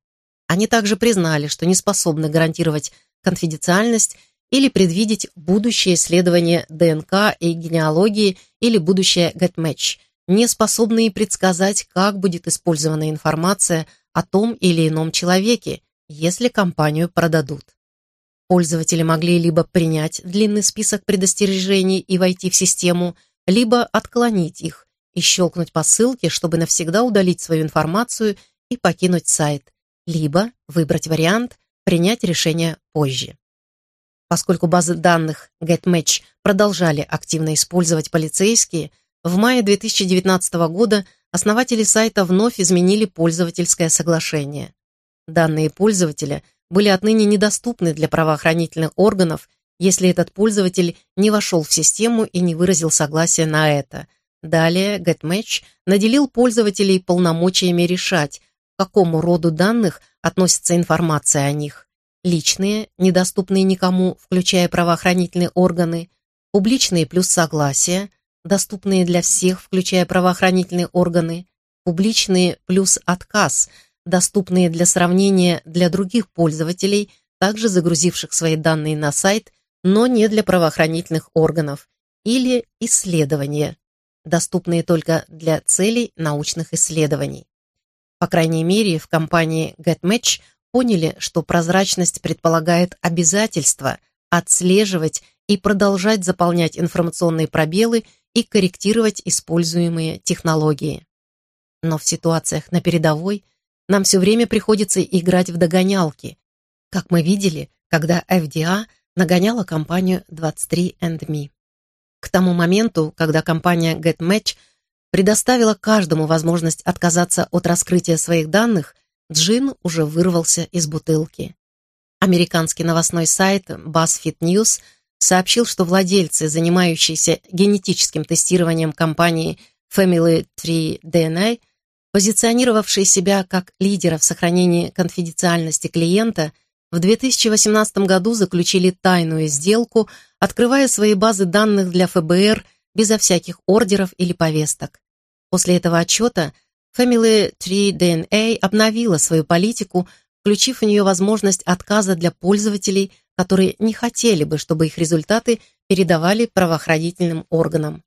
Они также признали, что не способны гарантировать конфиденциальность или предвидеть будущее исследования ДНК и генеалогии или будущее GetMatch – неспособные предсказать, как будет использована информация о том или ином человеке, если компанию продадут. Пользователи могли либо принять длинный список предостережений и войти в систему, либо отклонить их и щелкнуть по ссылке, чтобы навсегда удалить свою информацию и покинуть сайт, либо выбрать вариант «принять решение позже». Поскольку базы данных GetMatch продолжали активно использовать полицейские, в мае 2019 года основатели сайта вновь изменили пользовательское соглашение. Данные пользователя были отныне недоступны для правоохранительных органов, если этот пользователь не вошел в систему и не выразил согласие на это. Далее GetMatch наделил пользователей полномочиями решать, к какому роду данных относится информация о них. Личные, недоступные никому, включая правоохранительные органы, публичные плюс согласие – доступные для всех, включая правоохранительные органы, публичные плюс отказ, доступные для сравнения для других пользователей, также загрузивших свои данные на сайт, но не для правоохранительных органов, или исследования, доступные только для целей научных исследований. По крайней мере, в компании GetMatch поняли, что прозрачность предполагает обязательство отслеживать и продолжать заполнять информационные пробелы – и корректировать используемые технологии. Но в ситуациях на передовой нам все время приходится играть в догонялки, как мы видели, когда FDA а нагоняла компанию 23andMe. К тому моменту, когда компания GetMatch предоставила каждому возможность отказаться от раскрытия своих данных, джин уже вырвался из бутылки. Американский новостной сайт BuzzFeed News – сообщил, что владельцы, занимающиеся генетическим тестированием компании Family Tree DNA, позиционировавшие себя как лидера в сохранении конфиденциальности клиента, в 2018 году заключили тайную сделку, открывая свои базы данных для ФБР безо всяких ордеров или повесток. После этого отчета Family Tree DNA обновила свою политику, включив в нее возможность отказа для пользователей – которые не хотели бы, чтобы их результаты передавали правоохранительным органам.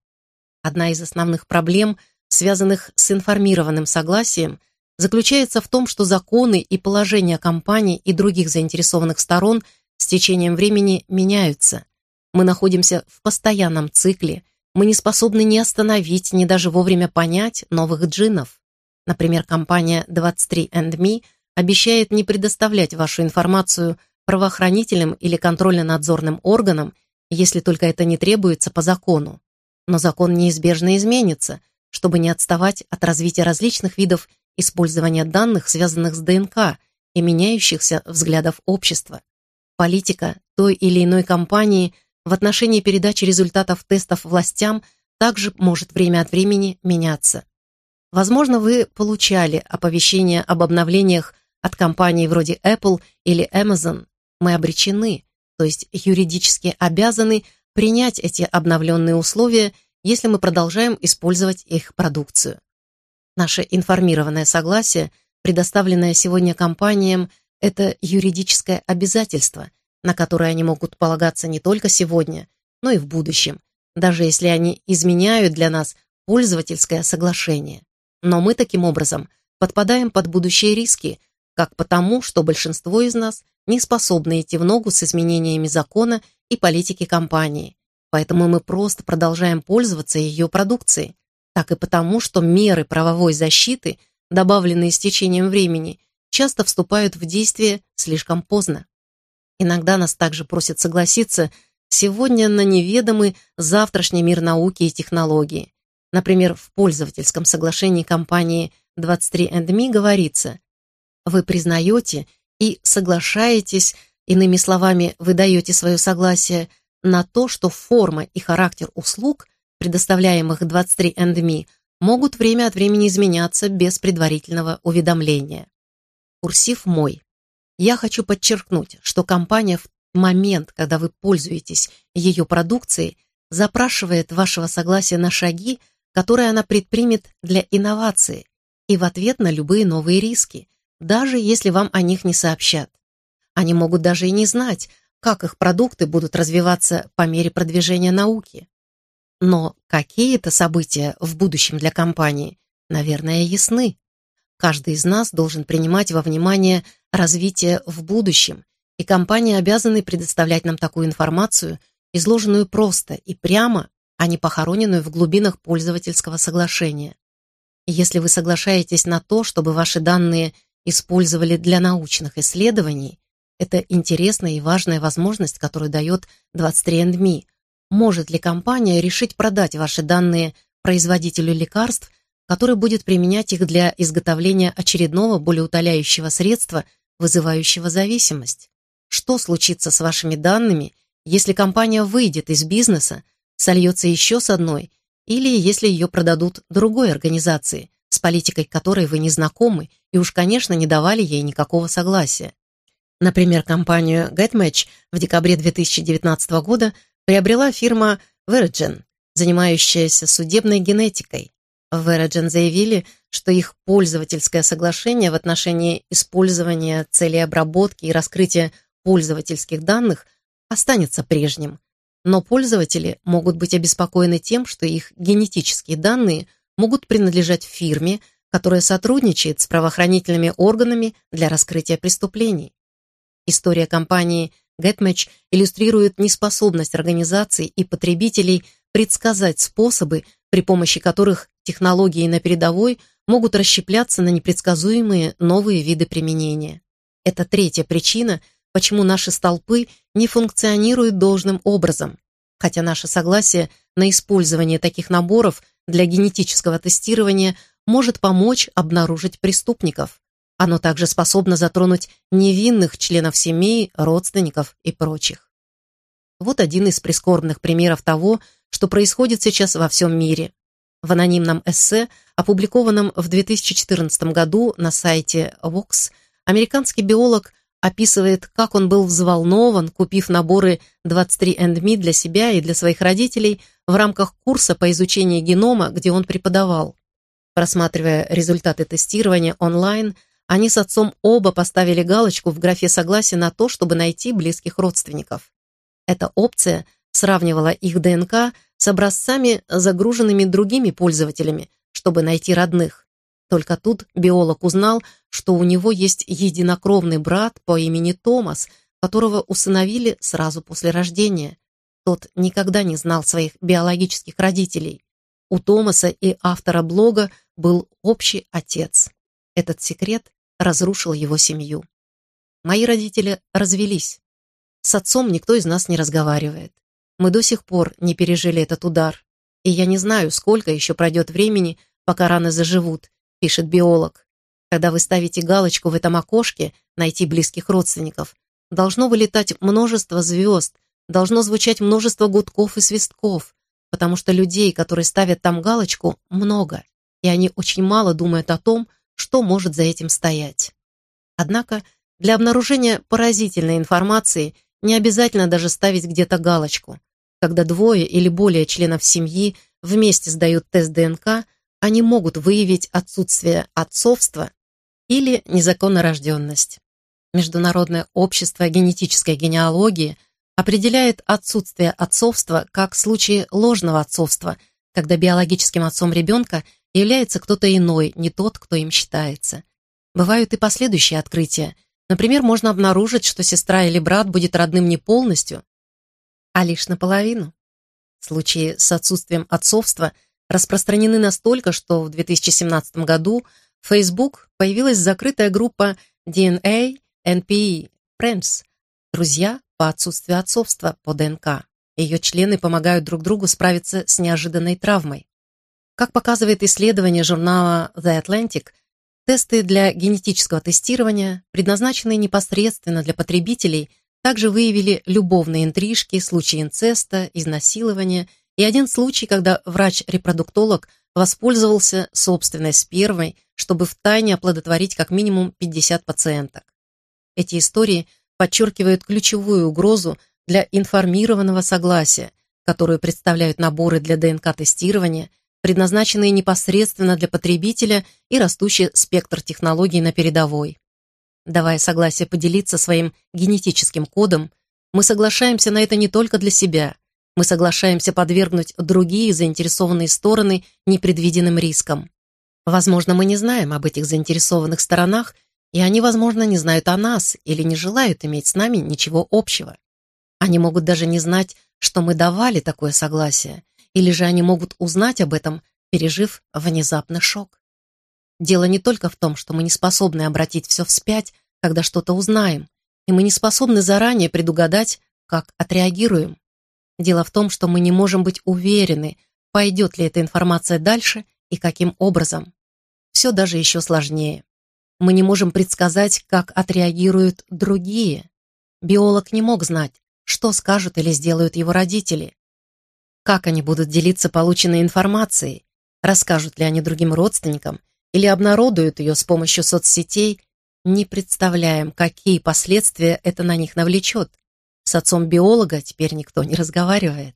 Одна из основных проблем, связанных с информированным согласием, заключается в том, что законы и положения компаний и других заинтересованных сторон с течением времени меняются. Мы находимся в постоянном цикле, мы не способны ни остановить, ни даже вовремя понять новых джинов. Например, компания 23andMe обещает не предоставлять вашу информацию правоохранительным или контрольно-надзорным органам, если только это не требуется по закону. Но закон неизбежно изменится, чтобы не отставать от развития различных видов использования данных, связанных с ДНК и меняющихся взглядов общества. Политика той или иной компании в отношении передачи результатов тестов властям также может время от времени меняться. Возможно, вы получали оповещения об обновлениях от компаний вроде Apple или Amazon, мы обречены, то есть юридически обязаны принять эти обновленные условия, если мы продолжаем использовать их продукцию. Наше информированное согласие, предоставленное сегодня компаниям, это юридическое обязательство, на которое они могут полагаться не только сегодня, но и в будущем, даже если они изменяют для нас пользовательское соглашение. Но мы таким образом подпадаем под будущие риски, как потому, что большинство из нас не способны идти в ногу с изменениями закона и политики компании. Поэтому мы просто продолжаем пользоваться ее продукцией. Так и потому, что меры правовой защиты, добавленные с течением времени, часто вступают в действие слишком поздно. Иногда нас также просят согласиться сегодня на неведомый завтрашний мир науки и технологии. Например, в пользовательском соглашении компании 23andMe говорится, вы признаете и соглашаетесь, иными словами, вы даете свое согласие на то, что форма и характер услуг, предоставляемых 23 эндми, могут время от времени изменяться без предварительного уведомления. Курсив мой. Я хочу подчеркнуть, что компания в момент, когда вы пользуетесь ее продукцией, запрашивает вашего согласия на шаги, которые она предпримет для инновации и в ответ на любые новые риски, даже если вам о них не сообщат. Они могут даже и не знать, как их продукты будут развиваться по мере продвижения науки. Но какие-то события в будущем для компании, наверное, ясны. Каждый из нас должен принимать во внимание развитие в будущем, и компании обязаны предоставлять нам такую информацию, изложенную просто и прямо, а не похороненную в глубинах пользовательского соглашения. Если вы соглашаетесь на то, чтобы ваши данные использовали для научных исследований, это интересная и важная возможность, которую дает 23andMe. Может ли компания решить продать ваши данные производителю лекарств, который будет применять их для изготовления очередного болеутоляющего средства, вызывающего зависимость? Что случится с вашими данными, если компания выйдет из бизнеса, сольется еще с одной, или если ее продадут другой организации, с политикой которой вы не знакомы и уж, конечно, не давали ей никакого согласия. Например, компанию GetMatch в декабре 2019 года приобрела фирма Virgin, занимающаяся судебной генетикой. В Virgin заявили, что их пользовательское соглашение в отношении использования целей обработки и раскрытия пользовательских данных останется прежним, но пользователи могут быть обеспокоены тем, что их генетические данные могут принадлежать фирме, которая сотрудничает с правоохранительными органами для раскрытия преступлений. История компании GetMatch иллюстрирует неспособность организаций и потребителей предсказать способы, при помощи которых технологии на передовой могут расщепляться на непредсказуемые новые виды применения. Это третья причина, почему наши столпы не функционируют должным образом, хотя наше согласие на использование таких наборов для генетического тестирования – может помочь обнаружить преступников. Оно также способно затронуть невинных членов семей, родственников и прочих. Вот один из прискорбных примеров того, что происходит сейчас во всем мире. В анонимном эссе, опубликованном в 2014 году на сайте Vox, американский биолог описывает, как он был взволнован, купив наборы 23andMe для себя и для своих родителей в рамках курса по изучению генома, где он преподавал. Просматривая результаты тестирования онлайн, они с отцом оба поставили галочку в графе согласия на то, чтобы найти близких родственников. Эта опция сравнивала их ДНК с образцами, загруженными другими пользователями, чтобы найти родных. Только тут биолог узнал, что у него есть единокровный брат по имени Томас, которого усыновили сразу после рождения. Тот никогда не знал своих биологических родителей. У Томаса и автора блога был общий отец. Этот секрет разрушил его семью. Мои родители развелись. С отцом никто из нас не разговаривает. Мы до сих пор не пережили этот удар. И я не знаю, сколько еще пройдет времени, пока раны заживут, пишет биолог. Когда вы ставите галочку в этом окошке «Найти близких родственников», должно вылетать множество звезд, должно звучать множество гудков и свистков, потому что людей, которые ставят там галочку, много. и они очень мало думают о том, что может за этим стоять. Однако для обнаружения поразительной информации не обязательно даже ставить где-то галочку. Когда двое или более членов семьи вместе сдают тест ДНК, они могут выявить отсутствие отцовства или незаконнорожденность. Международное общество генетической генеалогии определяет отсутствие отцовства как в случае ложного отцовства, когда биологическим отцом ребенка является кто-то иной, не тот, кто им считается. Бывают и последующие открытия. Например, можно обнаружить, что сестра или брат будет родным не полностью, а лишь наполовину. Случаи с отсутствием отцовства распространены настолько, что в 2017 году в Facebook появилась закрытая группа DNA NPE Friends – друзья по отсутствию отцовства по ДНК. Ее члены помогают друг другу справиться с неожиданной травмой. Как показывает исследование журнала The Atlantic, тесты для генетического тестирования, предназначенные непосредственно для потребителей, также выявили любовные интрижки, случаи инцеста, изнасилования и один случай, когда врач-репродуктолог воспользовался собственной спермой, чтобы втайне оплодотворить как минимум 50 пациенток. Эти истории подчеркивают ключевую угрозу для информированного согласия, которую представляют наборы для ДНК-тестирования – предназначенные непосредственно для потребителя и растущий спектр технологий на передовой. Давая согласие поделиться своим генетическим кодом, мы соглашаемся на это не только для себя, мы соглашаемся подвергнуть другие заинтересованные стороны непредвиденным рискам. Возможно, мы не знаем об этих заинтересованных сторонах, и они, возможно, не знают о нас или не желают иметь с нами ничего общего. Они могут даже не знать, что мы давали такое согласие, или же они могут узнать об этом, пережив внезапный шок? Дело не только в том, что мы не способны обратить все вспять, когда что-то узнаем, и мы не способны заранее предугадать, как отреагируем. Дело в том, что мы не можем быть уверены, пойдет ли эта информация дальше и каким образом. Все даже еще сложнее. Мы не можем предсказать, как отреагируют другие. Биолог не мог знать, что скажут или сделают его родители. Как они будут делиться полученной информацией? Расскажут ли они другим родственникам или обнародуют ее с помощью соцсетей? Не представляем, какие последствия это на них навлечет. С отцом биолога теперь никто не разговаривает.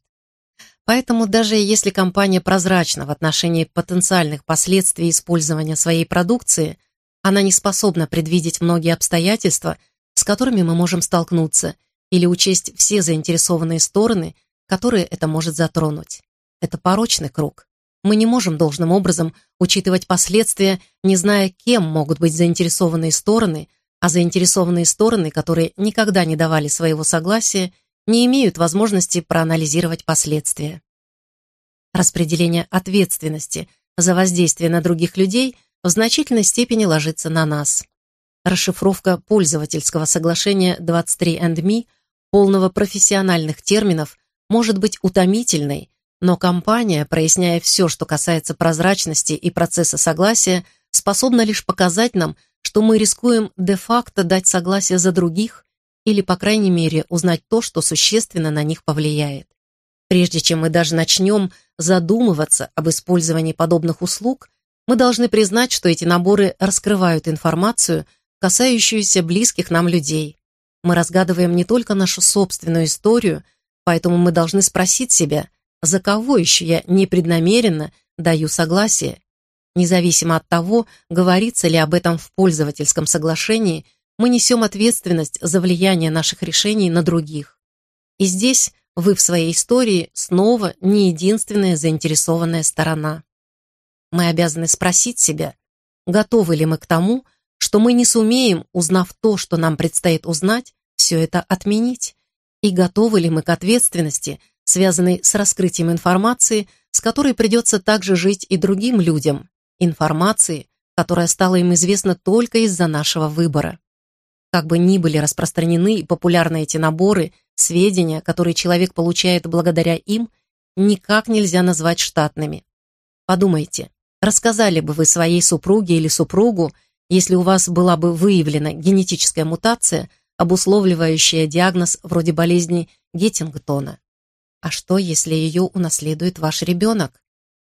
Поэтому даже если компания прозрачна в отношении потенциальных последствий использования своей продукции, она не способна предвидеть многие обстоятельства, с которыми мы можем столкнуться, или учесть все заинтересованные стороны – которые это может затронуть. Это порочный круг. Мы не можем должным образом учитывать последствия, не зная, кем могут быть заинтересованные стороны, а заинтересованные стороны, которые никогда не давали своего согласия, не имеют возможности проанализировать последствия. Распределение ответственности за воздействие на других людей в значительной степени ложится на нас. Расшифровка пользовательского соглашения 23andMe, полного профессиональных терминов, может быть утомительной, но компания, проясняя все, что касается прозрачности и процесса согласия, способна лишь показать нам, что мы рискуем де-факто дать согласие за других или, по крайней мере, узнать то, что существенно на них повлияет. Прежде чем мы даже начнем задумываться об использовании подобных услуг, мы должны признать, что эти наборы раскрывают информацию, касающуюся близких нам людей. Мы разгадываем не только нашу собственную историю – поэтому мы должны спросить себя, за кого еще я непреднамеренно даю согласие. Независимо от того, говорится ли об этом в пользовательском соглашении, мы несем ответственность за влияние наших решений на других. И здесь вы в своей истории снова не единственная заинтересованная сторона. Мы обязаны спросить себя, готовы ли мы к тому, что мы не сумеем, узнав то, что нам предстоит узнать, все это отменить и готовы ли мы к ответственности, связанной с раскрытием информации, с которой придется также жить и другим людям, информации, которая стала им известна только из-за нашего выбора. Как бы ни были распространены и популярны эти наборы, сведения, которые человек получает благодаря им, никак нельзя назвать штатными. Подумайте, рассказали бы вы своей супруге или супругу, если у вас была бы выявлена генетическая мутация, обусловливающая диагноз вроде болезни Геттингтона. А что, если ее унаследует ваш ребенок?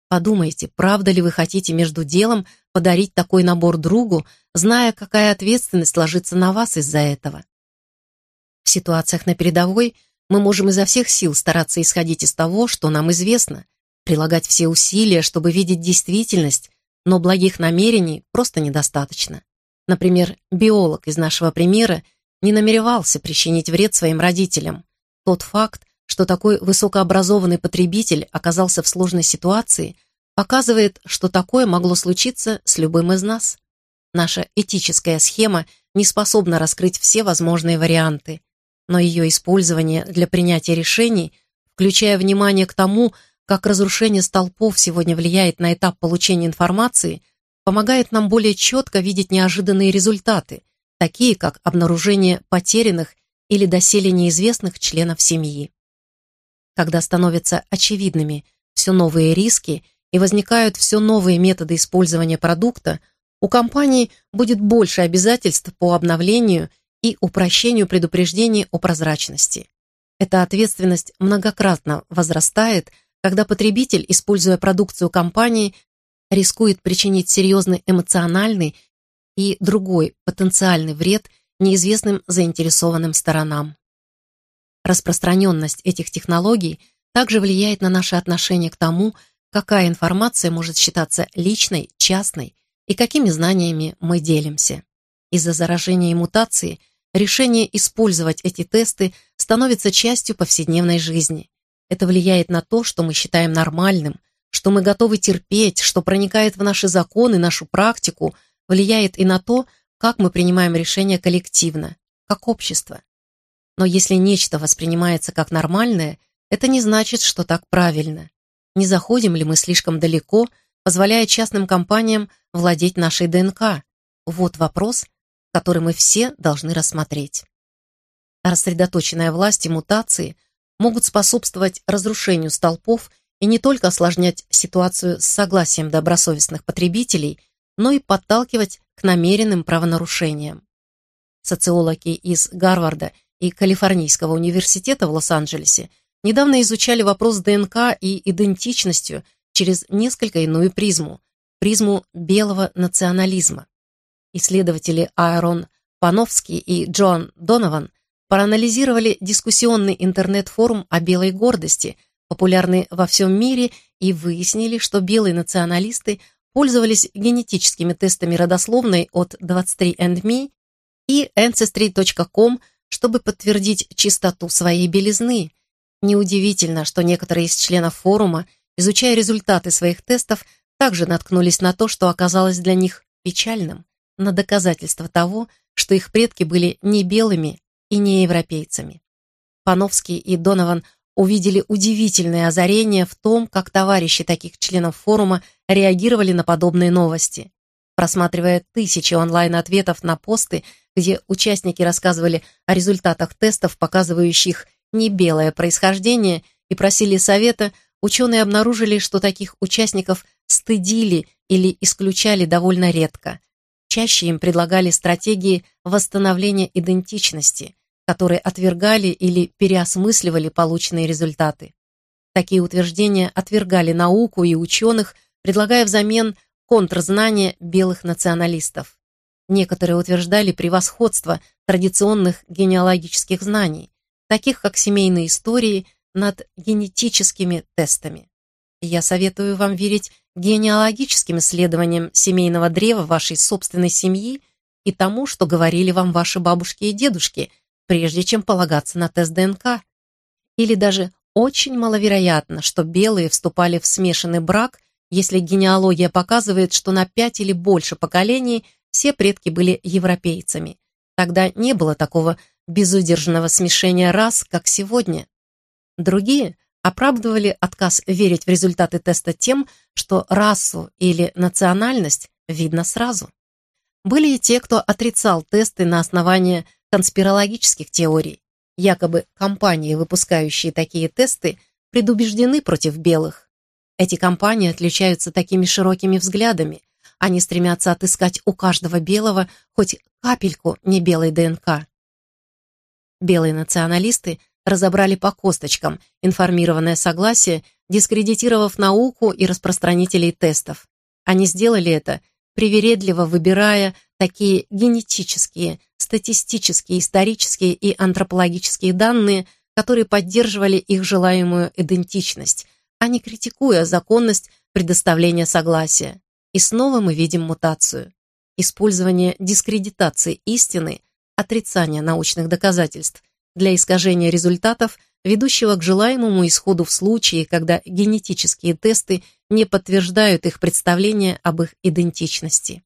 Подумайте, правда ли вы хотите между делом подарить такой набор другу, зная, какая ответственность ложится на вас из-за этого? В ситуациях на передовой мы можем изо всех сил стараться исходить из того, что нам известно, прилагать все усилия, чтобы видеть действительность, но благих намерений просто недостаточно. Например, биолог из нашего примера не намеревался причинить вред своим родителям. Тот факт, что такой высокообразованный потребитель оказался в сложной ситуации, показывает, что такое могло случиться с любым из нас. Наша этическая схема не способна раскрыть все возможные варианты, но ее использование для принятия решений, включая внимание к тому, как разрушение столпов сегодня влияет на этап получения информации, помогает нам более четко видеть неожиданные результаты – такие как обнаружение потерянных или доселе неизвестных членов семьи. Когда становятся очевидными все новые риски и возникают все новые методы использования продукта, у компании будет больше обязательств по обновлению и упрощению предупреждений о прозрачности. Эта ответственность многократно возрастает, когда потребитель, используя продукцию компании, рискует причинить серьезный эмоциональный и другой потенциальный вред неизвестным заинтересованным сторонам. Распространенность этих технологий также влияет на наши отношение к тому, какая информация может считаться личной, частной и какими знаниями мы делимся. Из-за заражения и мутации решение использовать эти тесты становится частью повседневной жизни. Это влияет на то, что мы считаем нормальным, что мы готовы терпеть, что проникает в наши законы, нашу практику – влияет и на то, как мы принимаем решения коллективно, как общество. Но если нечто воспринимается как нормальное, это не значит, что так правильно. Не заходим ли мы слишком далеко, позволяя частным компаниям владеть нашей ДНК? Вот вопрос, который мы все должны рассмотреть. Рассредоточенная власть и мутации могут способствовать разрушению столпов и не только осложнять ситуацию с согласием добросовестных потребителей – но и подталкивать к намеренным правонарушениям. Социологи из Гарварда и Калифорнийского университета в Лос-Анджелесе недавно изучали вопрос ДНК и идентичностью через несколько иную призму – призму белого национализма. Исследователи Аарон Пановский и Джон Донован проанализировали дискуссионный интернет-форум о белой гордости, популярный во всем мире, и выяснили, что белые националисты пользовались генетическими тестами родословной от 23andMe и Ancestry.com, чтобы подтвердить чистоту своей белизны. Неудивительно, что некоторые из членов форума, изучая результаты своих тестов, также наткнулись на то, что оказалось для них печальным, на доказательство того, что их предки были не белыми и не европейцами. Пановский и Донован увидели удивительное озарение в том, как товарищи таких членов форума реагировали на подобные новости. Просматривая тысячи онлайн-ответов на посты, где участники рассказывали о результатах тестов, показывающих не белое происхождение, и просили совета, ученые обнаружили, что таких участников стыдили или исключали довольно редко. Чаще им предлагали стратегии восстановления идентичности, которые отвергали или переосмысливали полученные результаты. Такие утверждения отвергали науку и ученых, предлагая взамен контрзнания белых националистов. Некоторые утверждали превосходство традиционных генеалогических знаний, таких как семейные истории, над генетическими тестами. Я советую вам верить генеалогическим исследованиям семейного древа вашей собственной семьи и тому, что говорили вам ваши бабушки и дедушки, прежде чем полагаться на тест ДНК. Или даже очень маловероятно, что белые вступали в смешанный брак если генеалогия показывает, что на пять или больше поколений все предки были европейцами, тогда не было такого безудержного смешения рас, как сегодня. Другие оправдывали отказ верить в результаты теста тем, что расу или национальность видно сразу. Были и те, кто отрицал тесты на основании конспирологических теорий. Якобы компании, выпускающие такие тесты, предубеждены против белых. Эти компании отличаются такими широкими взглядами. Они стремятся отыскать у каждого белого хоть капельку не белой ДНК. Белые националисты разобрали по косточкам информированное согласие, дискредитировав науку и распространителей тестов. Они сделали это, привередливо выбирая такие генетические, статистические, исторические и антропологические данные, которые поддерживали их желаемую идентичность, а не критикуя законность предоставления согласия. И снова мы видим мутацию. Использование дискредитации истины, отрицания научных доказательств для искажения результатов, ведущего к желаемому исходу в случае, когда генетические тесты не подтверждают их представление об их идентичности.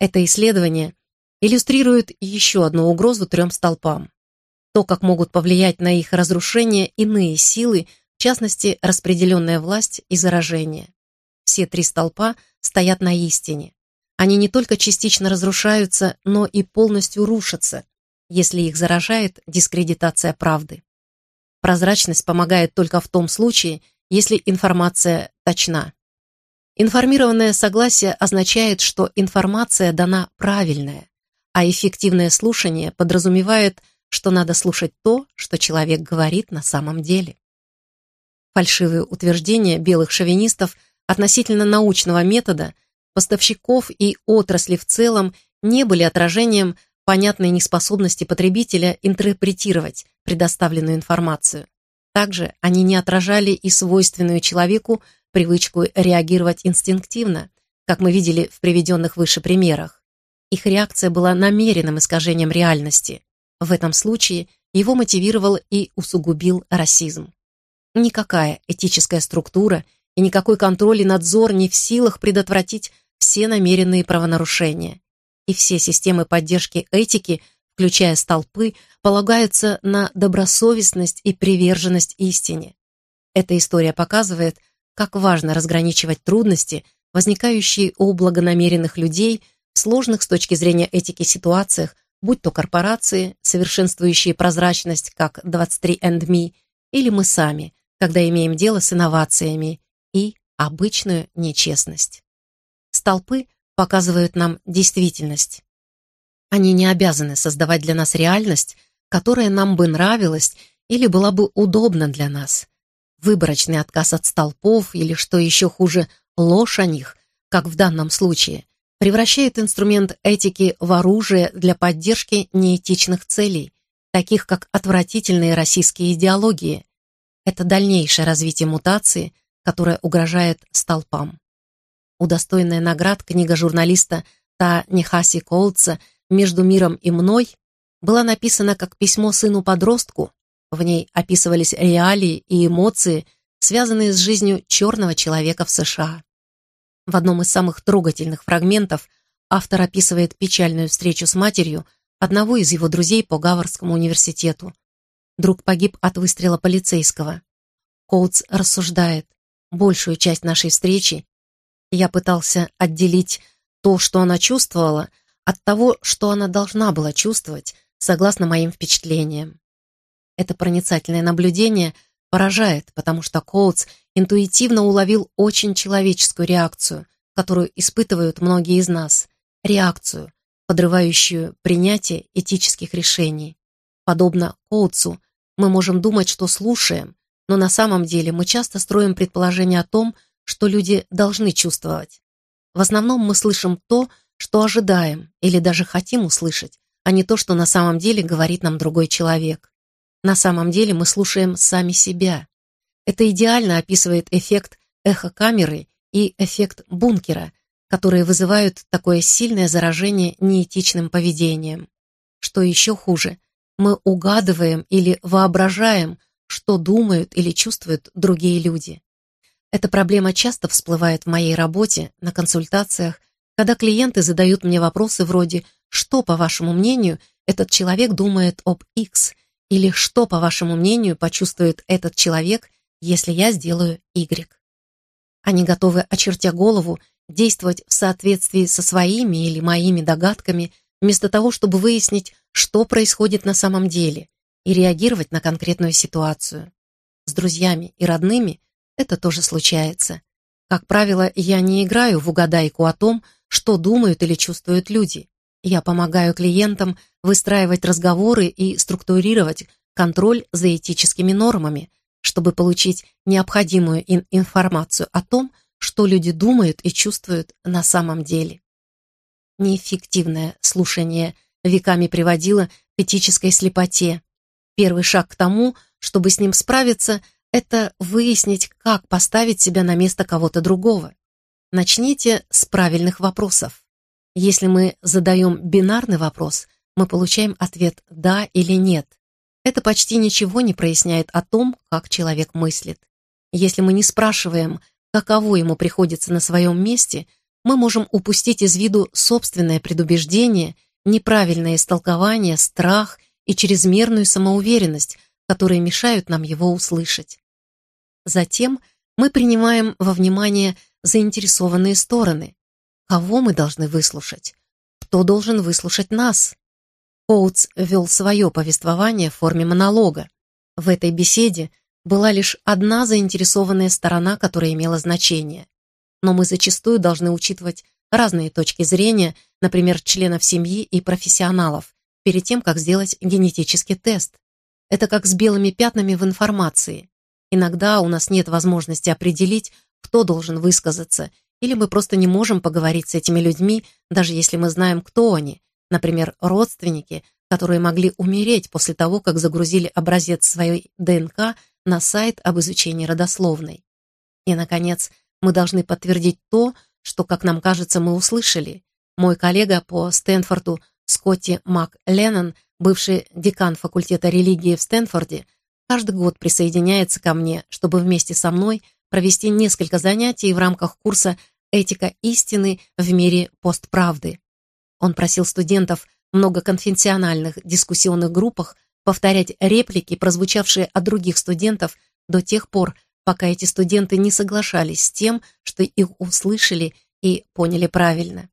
Это исследование иллюстрирует еще одну угрозу трем столпам. То, как могут повлиять на их разрушение иные силы – частности, распределенная власть и заражение. Все три столпа стоят на истине. Они не только частично разрушаются, но и полностью рушатся, если их заражает дискредитация правды. Прозрачность помогает только в том случае, если информация точна. Информированное согласие означает, что информация дана правильная, а эффективное слушание подразумевает, что надо слушать то, что человек говорит на самом деле. Фальшивые утверждения белых шовинистов относительно научного метода, поставщиков и отрасли в целом не были отражением понятной неспособности потребителя интерпретировать предоставленную информацию. Также они не отражали и свойственную человеку привычку реагировать инстинктивно, как мы видели в приведенных выше примерах. Их реакция была намеренным искажением реальности. В этом случае его мотивировал и усугубил расизм. Никакая этическая структура и никакой контроль и надзор не в силах предотвратить все намеренные правонарушения. И все системы поддержки этики, включая столпы, полагаются на добросовестность и приверженность истине. Эта история показывает, как важно разграничивать трудности, возникающие у благонамеренных людей в сложных с точки зрения этики ситуациях, будь то корпорации, совершенствующие прозрачность, как 23andMe, или мы сами, когда имеем дело с инновациями и обычную нечестность. Столпы показывают нам действительность. Они не обязаны создавать для нас реальность, которая нам бы нравилась или была бы удобна для нас. Выборочный отказ от столпов или, что еще хуже, ложь о них, как в данном случае, превращает инструмент этики в оружие для поддержки неэтичных целей, таких как отвратительные российские идеологии, это дальнейшее развитие мутации, которая угрожает столпам. Удостоенная наград книга журналиста Та Нехаси Коутса «Между миром и мной» была написана как письмо сыну-подростку. В ней описывались реалии и эмоции, связанные с жизнью черного человека в США. В одном из самых трогательных фрагментов автор описывает печальную встречу с матерью одного из его друзей по Гаварскому университету – Друг погиб от выстрела полицейского. Коутс рассуждает. Большую часть нашей встречи я пытался отделить то, что она чувствовала, от того, что она должна была чувствовать, согласно моим впечатлениям. Это проницательное наблюдение поражает, потому что Коутс интуитивно уловил очень человеческую реакцию, которую испытывают многие из нас, реакцию, подрывающую принятие этических решений подобно Коутсу, мы можем думать, что слушаем, но на самом деле мы часто строим предположение о том, что люди должны чувствовать. В основном мы слышим то, что ожидаем или даже хотим услышать, а не то, что на самом деле говорит нам другой человек. На самом деле мы слушаем сами себя. Это идеально описывает эффект эхокамеры и эффект бункера, которые вызывают такое сильное заражение неэтичным поведением. Что еще хуже, мы угадываем или воображаем, что думают или чувствуют другие люди. Эта проблема часто всплывает в моей работе, на консультациях, когда клиенты задают мне вопросы вроде «Что, по вашему мнению, этот человек думает об X?» или «Что, по вашему мнению, почувствует этот человек, если я сделаю Y?» Они готовы, очертя голову, действовать в соответствии со своими или моими догадками вместо того, чтобы выяснить, что происходит на самом деле и реагировать на конкретную ситуацию. С друзьями и родными это тоже случается. Как правило, я не играю в угадайку о том, что думают или чувствуют люди. Я помогаю клиентам выстраивать разговоры и структурировать контроль за этическими нормами, чтобы получить необходимую информацию о том, что люди думают и чувствуют на самом деле. Неэффективное слушание веками приводило к этической слепоте. Первый шаг к тому, чтобы с ним справиться, это выяснить, как поставить себя на место кого-то другого. Начните с правильных вопросов. Если мы задаем бинарный вопрос, мы получаем ответ «да» или «нет». Это почти ничего не проясняет о том, как человек мыслит. Если мы не спрашиваем, каково ему приходится на своем месте – мы можем упустить из виду собственное предубеждение, неправильное истолкование, страх и чрезмерную самоуверенность, которые мешают нам его услышать. Затем мы принимаем во внимание заинтересованные стороны. Кого мы должны выслушать? Кто должен выслушать нас? Коутс вел свое повествование в форме монолога. В этой беседе была лишь одна заинтересованная сторона, которая имела значение но мы зачастую должны учитывать разные точки зрения, например, членов семьи и профессионалов, перед тем, как сделать генетический тест. Это как с белыми пятнами в информации. Иногда у нас нет возможности определить, кто должен высказаться, или мы просто не можем поговорить с этими людьми, даже если мы знаем, кто они, например, родственники, которые могли умереть после того, как загрузили образец своей ДНК на сайт об изучении родословной. И, наконец, мы должны подтвердить то, что, как нам кажется, мы услышали. Мой коллега по Стэнфорду Скотти Мак бывший декан факультета религии в Стэнфорде, каждый год присоединяется ко мне, чтобы вместе со мной провести несколько занятий в рамках курса «Этика истины в мире постправды». Он просил студентов в многоконфессиональных дискуссионных группах повторять реплики, прозвучавшие от других студентов, до тех пор, пока эти студенты не соглашались с тем, что их услышали и поняли правильно.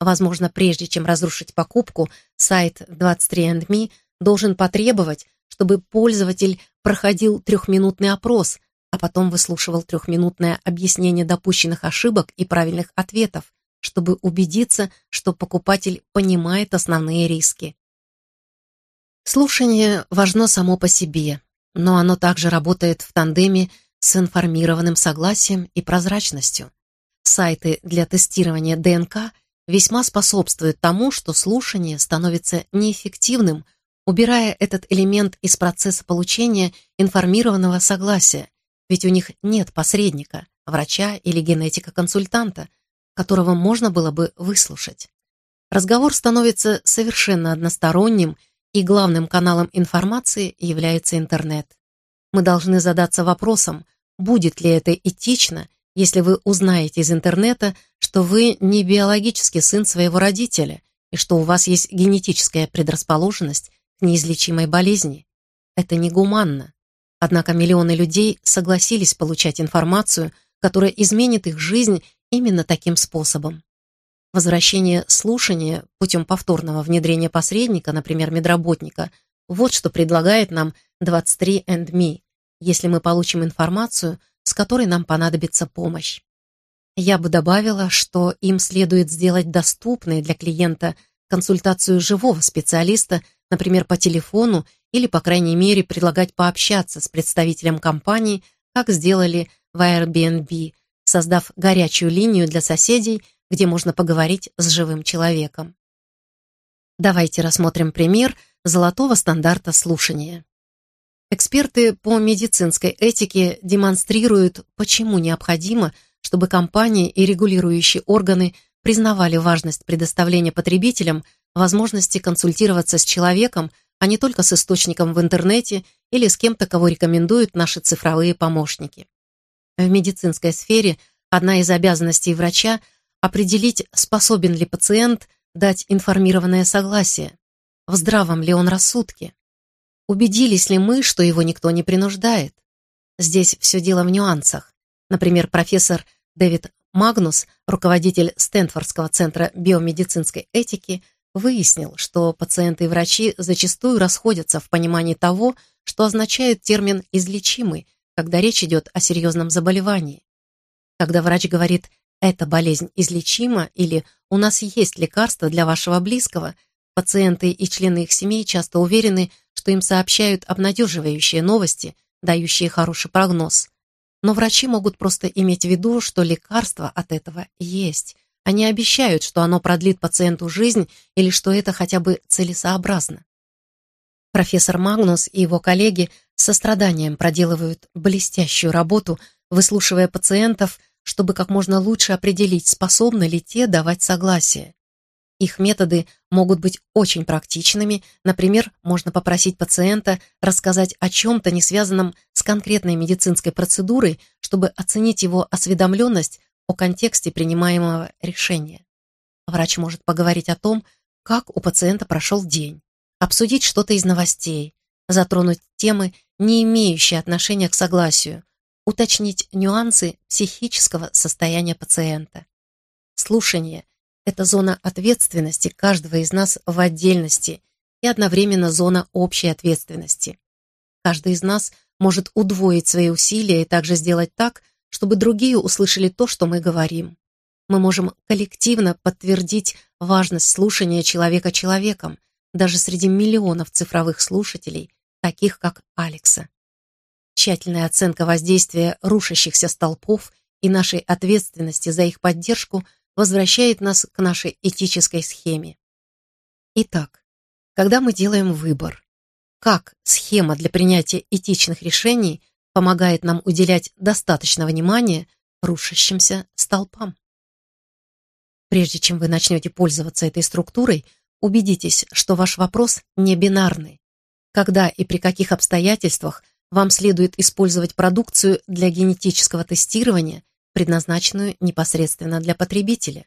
Возможно, прежде чем разрушить покупку, сайт 23andMe должен потребовать, чтобы пользователь проходил трехминутный опрос, а потом выслушивал трехминутное объяснение допущенных ошибок и правильных ответов, чтобы убедиться, что покупатель понимает основные риски. Слушание важно само по себе, но оно также работает в тандеме с информированным согласием и прозрачностью. Сайты для тестирования ДНК весьма способствуют тому, что слушание становится неэффективным, убирая этот элемент из процесса получения информированного согласия, ведь у них нет посредника, врача или генетика-консультанта, которого можно было бы выслушать. Разговор становится совершенно односторонним, и главным каналом информации является интернет. мы должны задаться вопросом, будет ли это этично, если вы узнаете из интернета, что вы не биологический сын своего родителя и что у вас есть генетическая предрасположенность к неизлечимой болезни. Это негуманно. Однако миллионы людей согласились получать информацию, которая изменит их жизнь именно таким способом. Возвращение слушания путем повторного внедрения посредника, например, медработника, вот что предлагает нам 23andMe если мы получим информацию, с которой нам понадобится помощь. Я бы добавила, что им следует сделать доступной для клиента консультацию живого специалиста, например, по телефону, или, по крайней мере, предлагать пообщаться с представителем компании, как сделали в Airbnb, создав горячую линию для соседей, где можно поговорить с живым человеком. Давайте рассмотрим пример золотого стандарта слушания. Эксперты по медицинской этике демонстрируют, почему необходимо, чтобы компании и регулирующие органы признавали важность предоставления потребителям возможности консультироваться с человеком, а не только с источником в интернете или с кем-то, кого рекомендуют наши цифровые помощники. В медицинской сфере одна из обязанностей врача – определить, способен ли пациент дать информированное согласие, в здравом ли он рассудке. Убедились ли мы, что его никто не принуждает? Здесь все дело в нюансах. Например, профессор Дэвид Магнус, руководитель Стэнфордского центра биомедицинской этики, выяснил, что пациенты и врачи зачастую расходятся в понимании того, что означает термин «излечимый», когда речь идет о серьезном заболевании. Когда врач говорит «эта болезнь излечима» или «у нас есть лекарство для вашего близкого», Пациенты и члены их семей часто уверены, что им сообщают обнадеживающие новости, дающие хороший прогноз. Но врачи могут просто иметь в виду, что лекарство от этого есть. Они обещают, что оно продлит пациенту жизнь или что это хотя бы целесообразно. Профессор Магнус и его коллеги с состраданием проделывают блестящую работу, выслушивая пациентов, чтобы как можно лучше определить, способны ли те давать согласие. Их методы могут быть очень практичными. Например, можно попросить пациента рассказать о чем-то, не связанном с конкретной медицинской процедурой, чтобы оценить его осведомленность о контексте принимаемого решения. Врач может поговорить о том, как у пациента прошел день, обсудить что-то из новостей, затронуть темы, не имеющие отношения к согласию, уточнить нюансы психического состояния пациента. Слушание – это зона ответственности каждого из нас в отдельности и одновременно зона общей ответственности. Каждый из нас может удвоить свои усилия и также сделать так, чтобы другие услышали то, что мы говорим. Мы можем коллективно подтвердить важность слушания человека человеком, даже среди миллионов цифровых слушателей, таких как Алекса. Тщательная оценка воздействия рушащихся столпов и нашей ответственности за их поддержку – возвращает нас к нашей этической схеме. Итак, когда мы делаем выбор, как схема для принятия этичных решений помогает нам уделять достаточно внимания рушащимся столпам? Прежде чем вы начнете пользоваться этой структурой, убедитесь, что ваш вопрос не бинарный. Когда и при каких обстоятельствах вам следует использовать продукцию для генетического тестирования – предназначенную непосредственно для потребителя.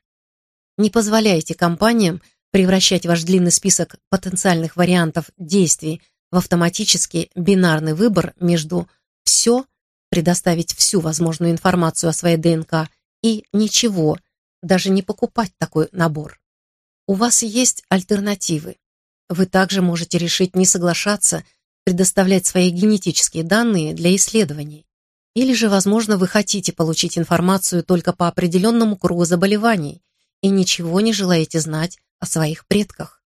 Не позволяйте компаниям превращать ваш длинный список потенциальных вариантов действий в автоматический бинарный выбор между «все», предоставить всю возможную информацию о своей ДНК и «ничего», даже не покупать такой набор. У вас есть альтернативы. Вы также можете решить не соглашаться предоставлять свои генетические данные для исследований. Или же, возможно, вы хотите получить информацию только по определенному кругу заболеваний и ничего не желаете знать о своих предках.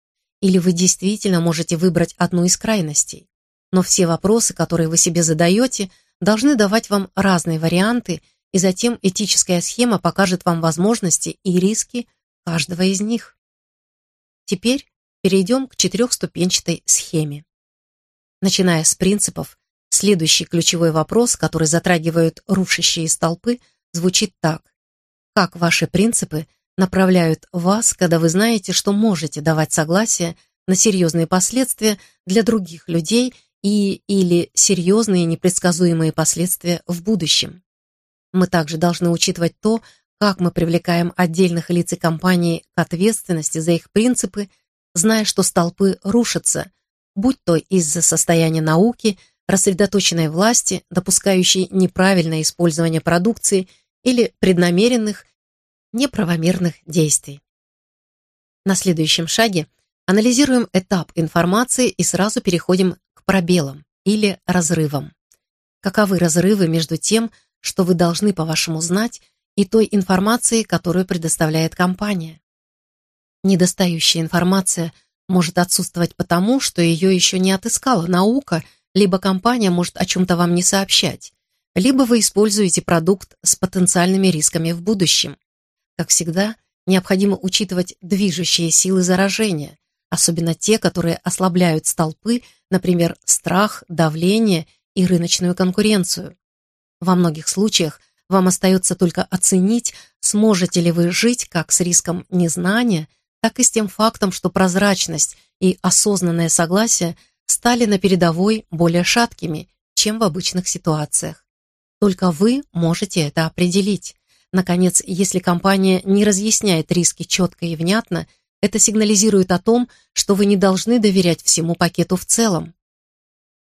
Или вы действительно можете выбрать одну из крайностей. Но все вопросы, которые вы себе задаете, должны давать вам разные варианты, и затем этическая схема покажет вам возможности и риски каждого из них. Теперь перейдем к четырехступенчатой схеме. Начиная с принципов, Следующий ключевой вопрос, который затрагивают рушащие столпы, звучит так. Как ваши принципы направляют вас, когда вы знаете, что можете давать согласие на серьезные последствия для других людей и или серьезные непредсказуемые последствия в будущем? Мы также должны учитывать то, как мы привлекаем отдельных лиц и компаний к ответственности за их принципы, зная, что столпы рушатся, будь то из-за состояния науки – рассредоточенная власти, допускающей неправильное использование продукции или преднамеренных, неправомерных действий. На следующем шаге анализируем этап информации и сразу переходим к пробелам или разрывам. Каковы разрывы между тем, что вы должны по-вашему знать, и той информацией, которую предоставляет компания? Недостающая информация может отсутствовать потому, что ее еще не отыскала наука – либо компания может о чем-то вам не сообщать, либо вы используете продукт с потенциальными рисками в будущем. Как всегда, необходимо учитывать движущие силы заражения, особенно те, которые ослабляют столпы, например, страх, давление и рыночную конкуренцию. Во многих случаях вам остается только оценить, сможете ли вы жить как с риском незнания, так и с тем фактом, что прозрачность и осознанное согласие – стали на передовой более шаткими, чем в обычных ситуациях. Только вы можете это определить. Наконец, если компания не разъясняет риски четко и внятно, это сигнализирует о том, что вы не должны доверять всему пакету в целом.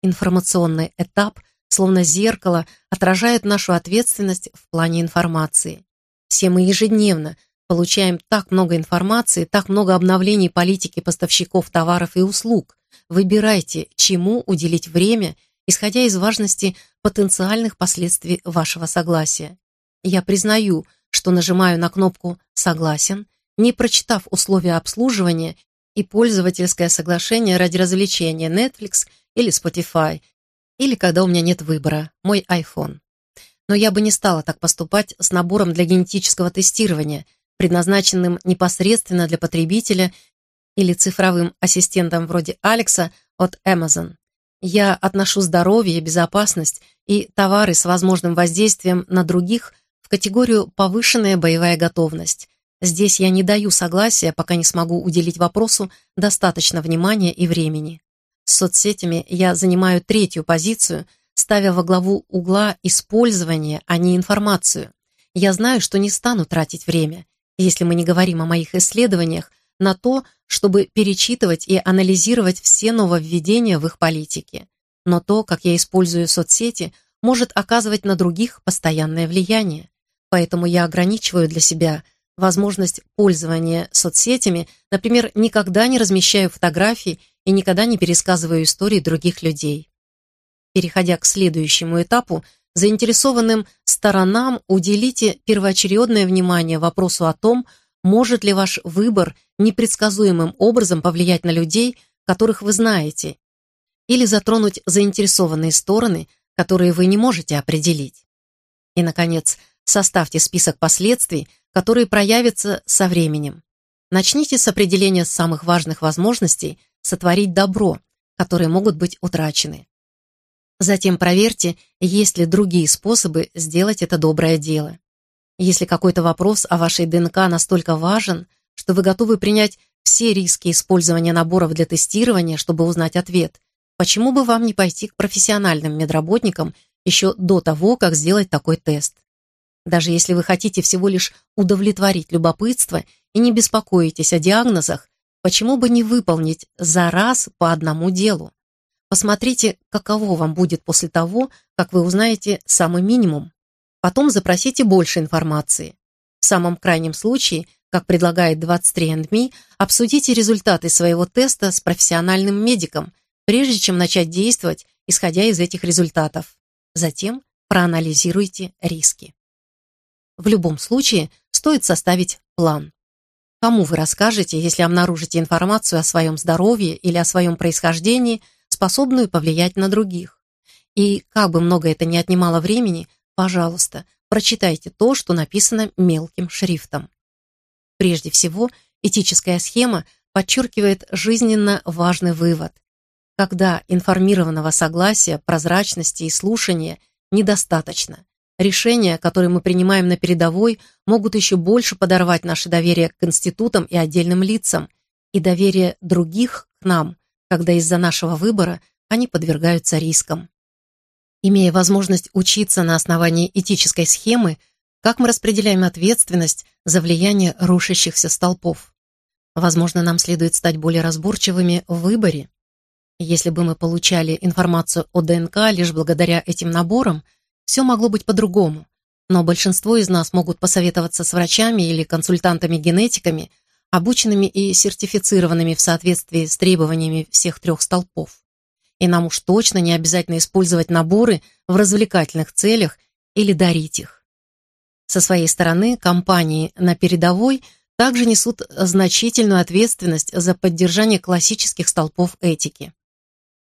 Информационный этап, словно зеркало, отражает нашу ответственность в плане информации. Все мы ежедневно получаем так много информации, так много обновлений политики поставщиков товаров и услуг, Выбирайте, чему уделить время, исходя из важности потенциальных последствий вашего согласия. Я признаю, что нажимаю на кнопку «Согласен», не прочитав условия обслуживания и пользовательское соглашение ради развлечения Netflix или Spotify, или когда у меня нет выбора, мой iPhone. Но я бы не стала так поступать с набором для генетического тестирования, предназначенным непосредственно для потребителя или цифровым ассистентом вроде Алекса от Amazon. Я отношу здоровье, безопасность и товары с возможным воздействием на других в категорию «повышенная боевая готовность». Здесь я не даю согласия, пока не смогу уделить вопросу достаточно внимания и времени. С соцсетями я занимаю третью позицию, ставя во главу угла использование, а не информацию. Я знаю, что не стану тратить время. Если мы не говорим о моих исследованиях, на то, чтобы перечитывать и анализировать все нововведения в их политике. Но то, как я использую соцсети, может оказывать на других постоянное влияние. Поэтому я ограничиваю для себя возможность пользования соцсетями, например, никогда не размещаю фотографии и никогда не пересказываю истории других людей. Переходя к следующему этапу, заинтересованным сторонам уделите первоочередное внимание вопросу о том, может ли ваш выбор непредсказуемым образом повлиять на людей, которых вы знаете, или затронуть заинтересованные стороны, которые вы не можете определить. И, наконец, составьте список последствий, которые проявятся со временем. Начните с определения самых важных возможностей сотворить добро, которые могут быть утрачены. Затем проверьте, есть ли другие способы сделать это доброе дело. Если какой-то вопрос о вашей ДНК настолько важен, что вы готовы принять все риски использования наборов для тестирования, чтобы узнать ответ. Почему бы вам не пойти к профессиональным медработникам еще до того, как сделать такой тест? Даже если вы хотите всего лишь удовлетворить любопытство и не беспокоитесь о диагнозах, почему бы не выполнить за раз по одному делу? Посмотрите, каково вам будет после того, как вы узнаете самый минимум. Потом запросите больше информации. В самом крайнем случае как предлагает 23andMe, обсудите результаты своего теста с профессиональным медиком, прежде чем начать действовать, исходя из этих результатов. Затем проанализируйте риски. В любом случае, стоит составить план. Кому вы расскажете, если обнаружите информацию о своем здоровье или о своем происхождении, способную повлиять на других? И как бы много это ни отнимало времени, пожалуйста, прочитайте то, что написано мелким шрифтом. Прежде всего, этическая схема подчеркивает жизненно важный вывод. Когда информированного согласия, прозрачности и слушания недостаточно, решения, которые мы принимаем на передовой, могут еще больше подорвать наше доверие к институтам и отдельным лицам, и доверие других к нам, когда из-за нашего выбора они подвергаются рискам. Имея возможность учиться на основании этической схемы, как мы распределяем ответственность за влияние рушащихся столпов? Возможно, нам следует стать более разборчивыми в выборе. Если бы мы получали информацию о ДНК лишь благодаря этим наборам, все могло быть по-другому. Но большинство из нас могут посоветоваться с врачами или консультантами-генетиками, обученными и сертифицированными в соответствии с требованиями всех трех столпов. И нам уж точно не обязательно использовать наборы в развлекательных целях или дарить их. Со своей стороны, компании на передовой также несут значительную ответственность за поддержание классических столпов этики.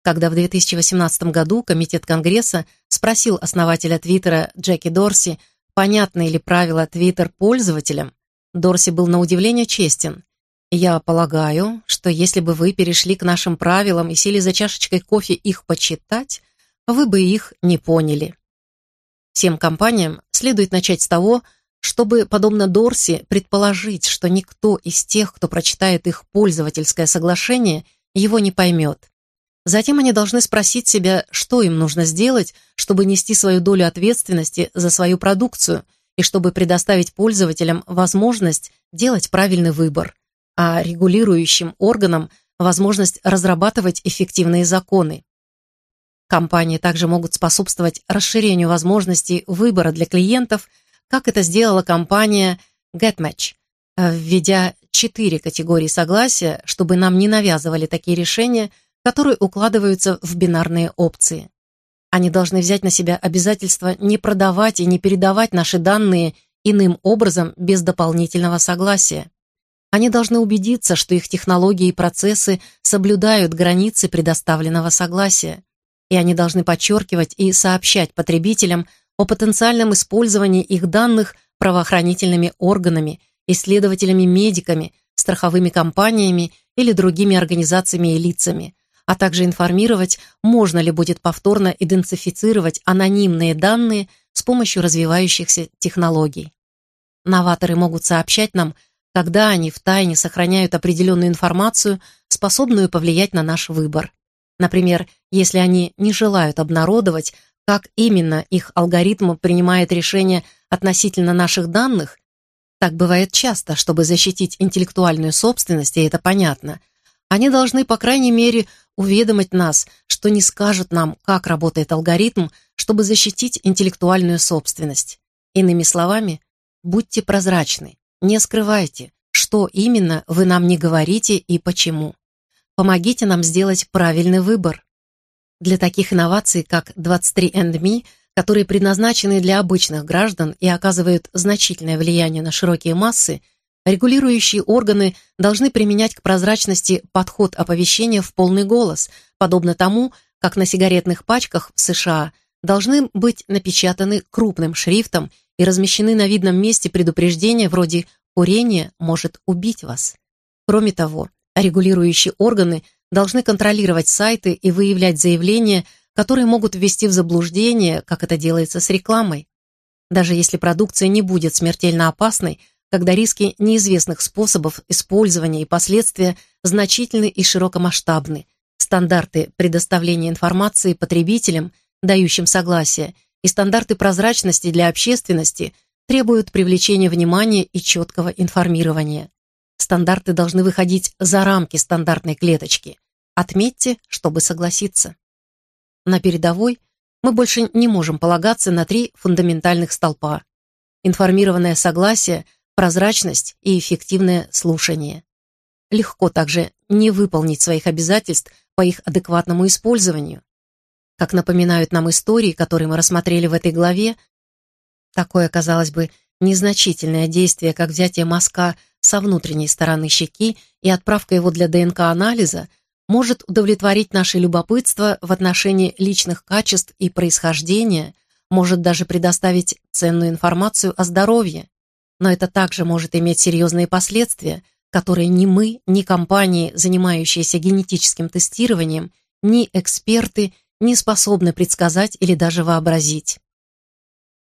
Когда в 2018 году Комитет Конгресса спросил основателя Твиттера Джеки Дорси, понятны ли правила Твиттер пользователям, Дорси был на удивление честен. «Я полагаю, что если бы вы перешли к нашим правилам и сели за чашечкой кофе их почитать, вы бы их не поняли». Всем компаниям следует начать с того, чтобы, подобно Дорси, предположить, что никто из тех, кто прочитает их пользовательское соглашение, его не поймет. Затем они должны спросить себя, что им нужно сделать, чтобы нести свою долю ответственности за свою продукцию и чтобы предоставить пользователям возможность делать правильный выбор, а регулирующим органам возможность разрабатывать эффективные законы. Компании также могут способствовать расширению возможностей выбора для клиентов, как это сделала компания GetMatch, э, введя четыре категории согласия, чтобы нам не навязывали такие решения, которые укладываются в бинарные опции. Они должны взять на себя обязательство не продавать и не передавать наши данные иным образом без дополнительного согласия. Они должны убедиться, что их технологии и процессы соблюдают границы предоставленного согласия и они должны подчеркивать и сообщать потребителям о потенциальном использовании их данных правоохранительными органами, исследователями-медиками, страховыми компаниями или другими организациями и лицами, а также информировать, можно ли будет повторно идентифицировать анонимные данные с помощью развивающихся технологий. Новаторы могут сообщать нам, когда они в тайне сохраняют определенную информацию, способную повлиять на наш выбор. Например, если они не желают обнародовать, как именно их алгоритм принимает решение относительно наших данных, так бывает часто, чтобы защитить интеллектуальную собственность, и это понятно, они должны, по крайней мере, уведомить нас, что не скажут нам, как работает алгоритм, чтобы защитить интеллектуальную собственность. Иными словами, будьте прозрачны, не скрывайте, что именно вы нам не говорите и почему. Помогите нам сделать правильный выбор. Для таких инноваций, как 23andMe, которые предназначены для обычных граждан и оказывают значительное влияние на широкие массы, регулирующие органы должны применять к прозрачности подход оповещения в полный голос, подобно тому, как на сигаретных пачках в США должны быть напечатаны крупным шрифтом и размещены на видном месте предупреждения вроде «Курение может убить вас». Кроме того, регулирующие органы должны контролировать сайты и выявлять заявления, которые могут ввести в заблуждение, как это делается с рекламой. Даже если продукция не будет смертельно опасной, когда риски неизвестных способов использования и последствия значительны и широкомасштабны, стандарты предоставления информации потребителям, дающим согласие, и стандарты прозрачности для общественности требуют привлечения внимания и четкого информирования. Стандарты должны выходить за рамки стандартной клеточки. Отметьте, чтобы согласиться. На передовой мы больше не можем полагаться на три фундаментальных столпа. Информированное согласие, прозрачность и эффективное слушание. Легко также не выполнить своих обязательств по их адекватному использованию. Как напоминают нам истории, которые мы рассмотрели в этой главе, такое, казалось бы, незначительное действие, как взятие мазка со внутренней стороны щеки и отправка его для ДНК-анализа – может удовлетворить наше любопытство в отношении личных качеств и происхождения, может даже предоставить ценную информацию о здоровье. Но это также может иметь серьезные последствия, которые ни мы, ни компании, занимающиеся генетическим тестированием, ни эксперты не способны предсказать или даже вообразить.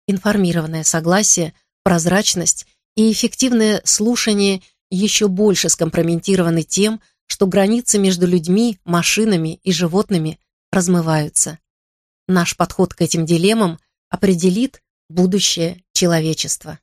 Информированное согласие, прозрачность и эффективное слушание еще больше скомпрометированы тем, что границы между людьми, машинами и животными размываются. Наш подход к этим дилеммам определит будущее человечества.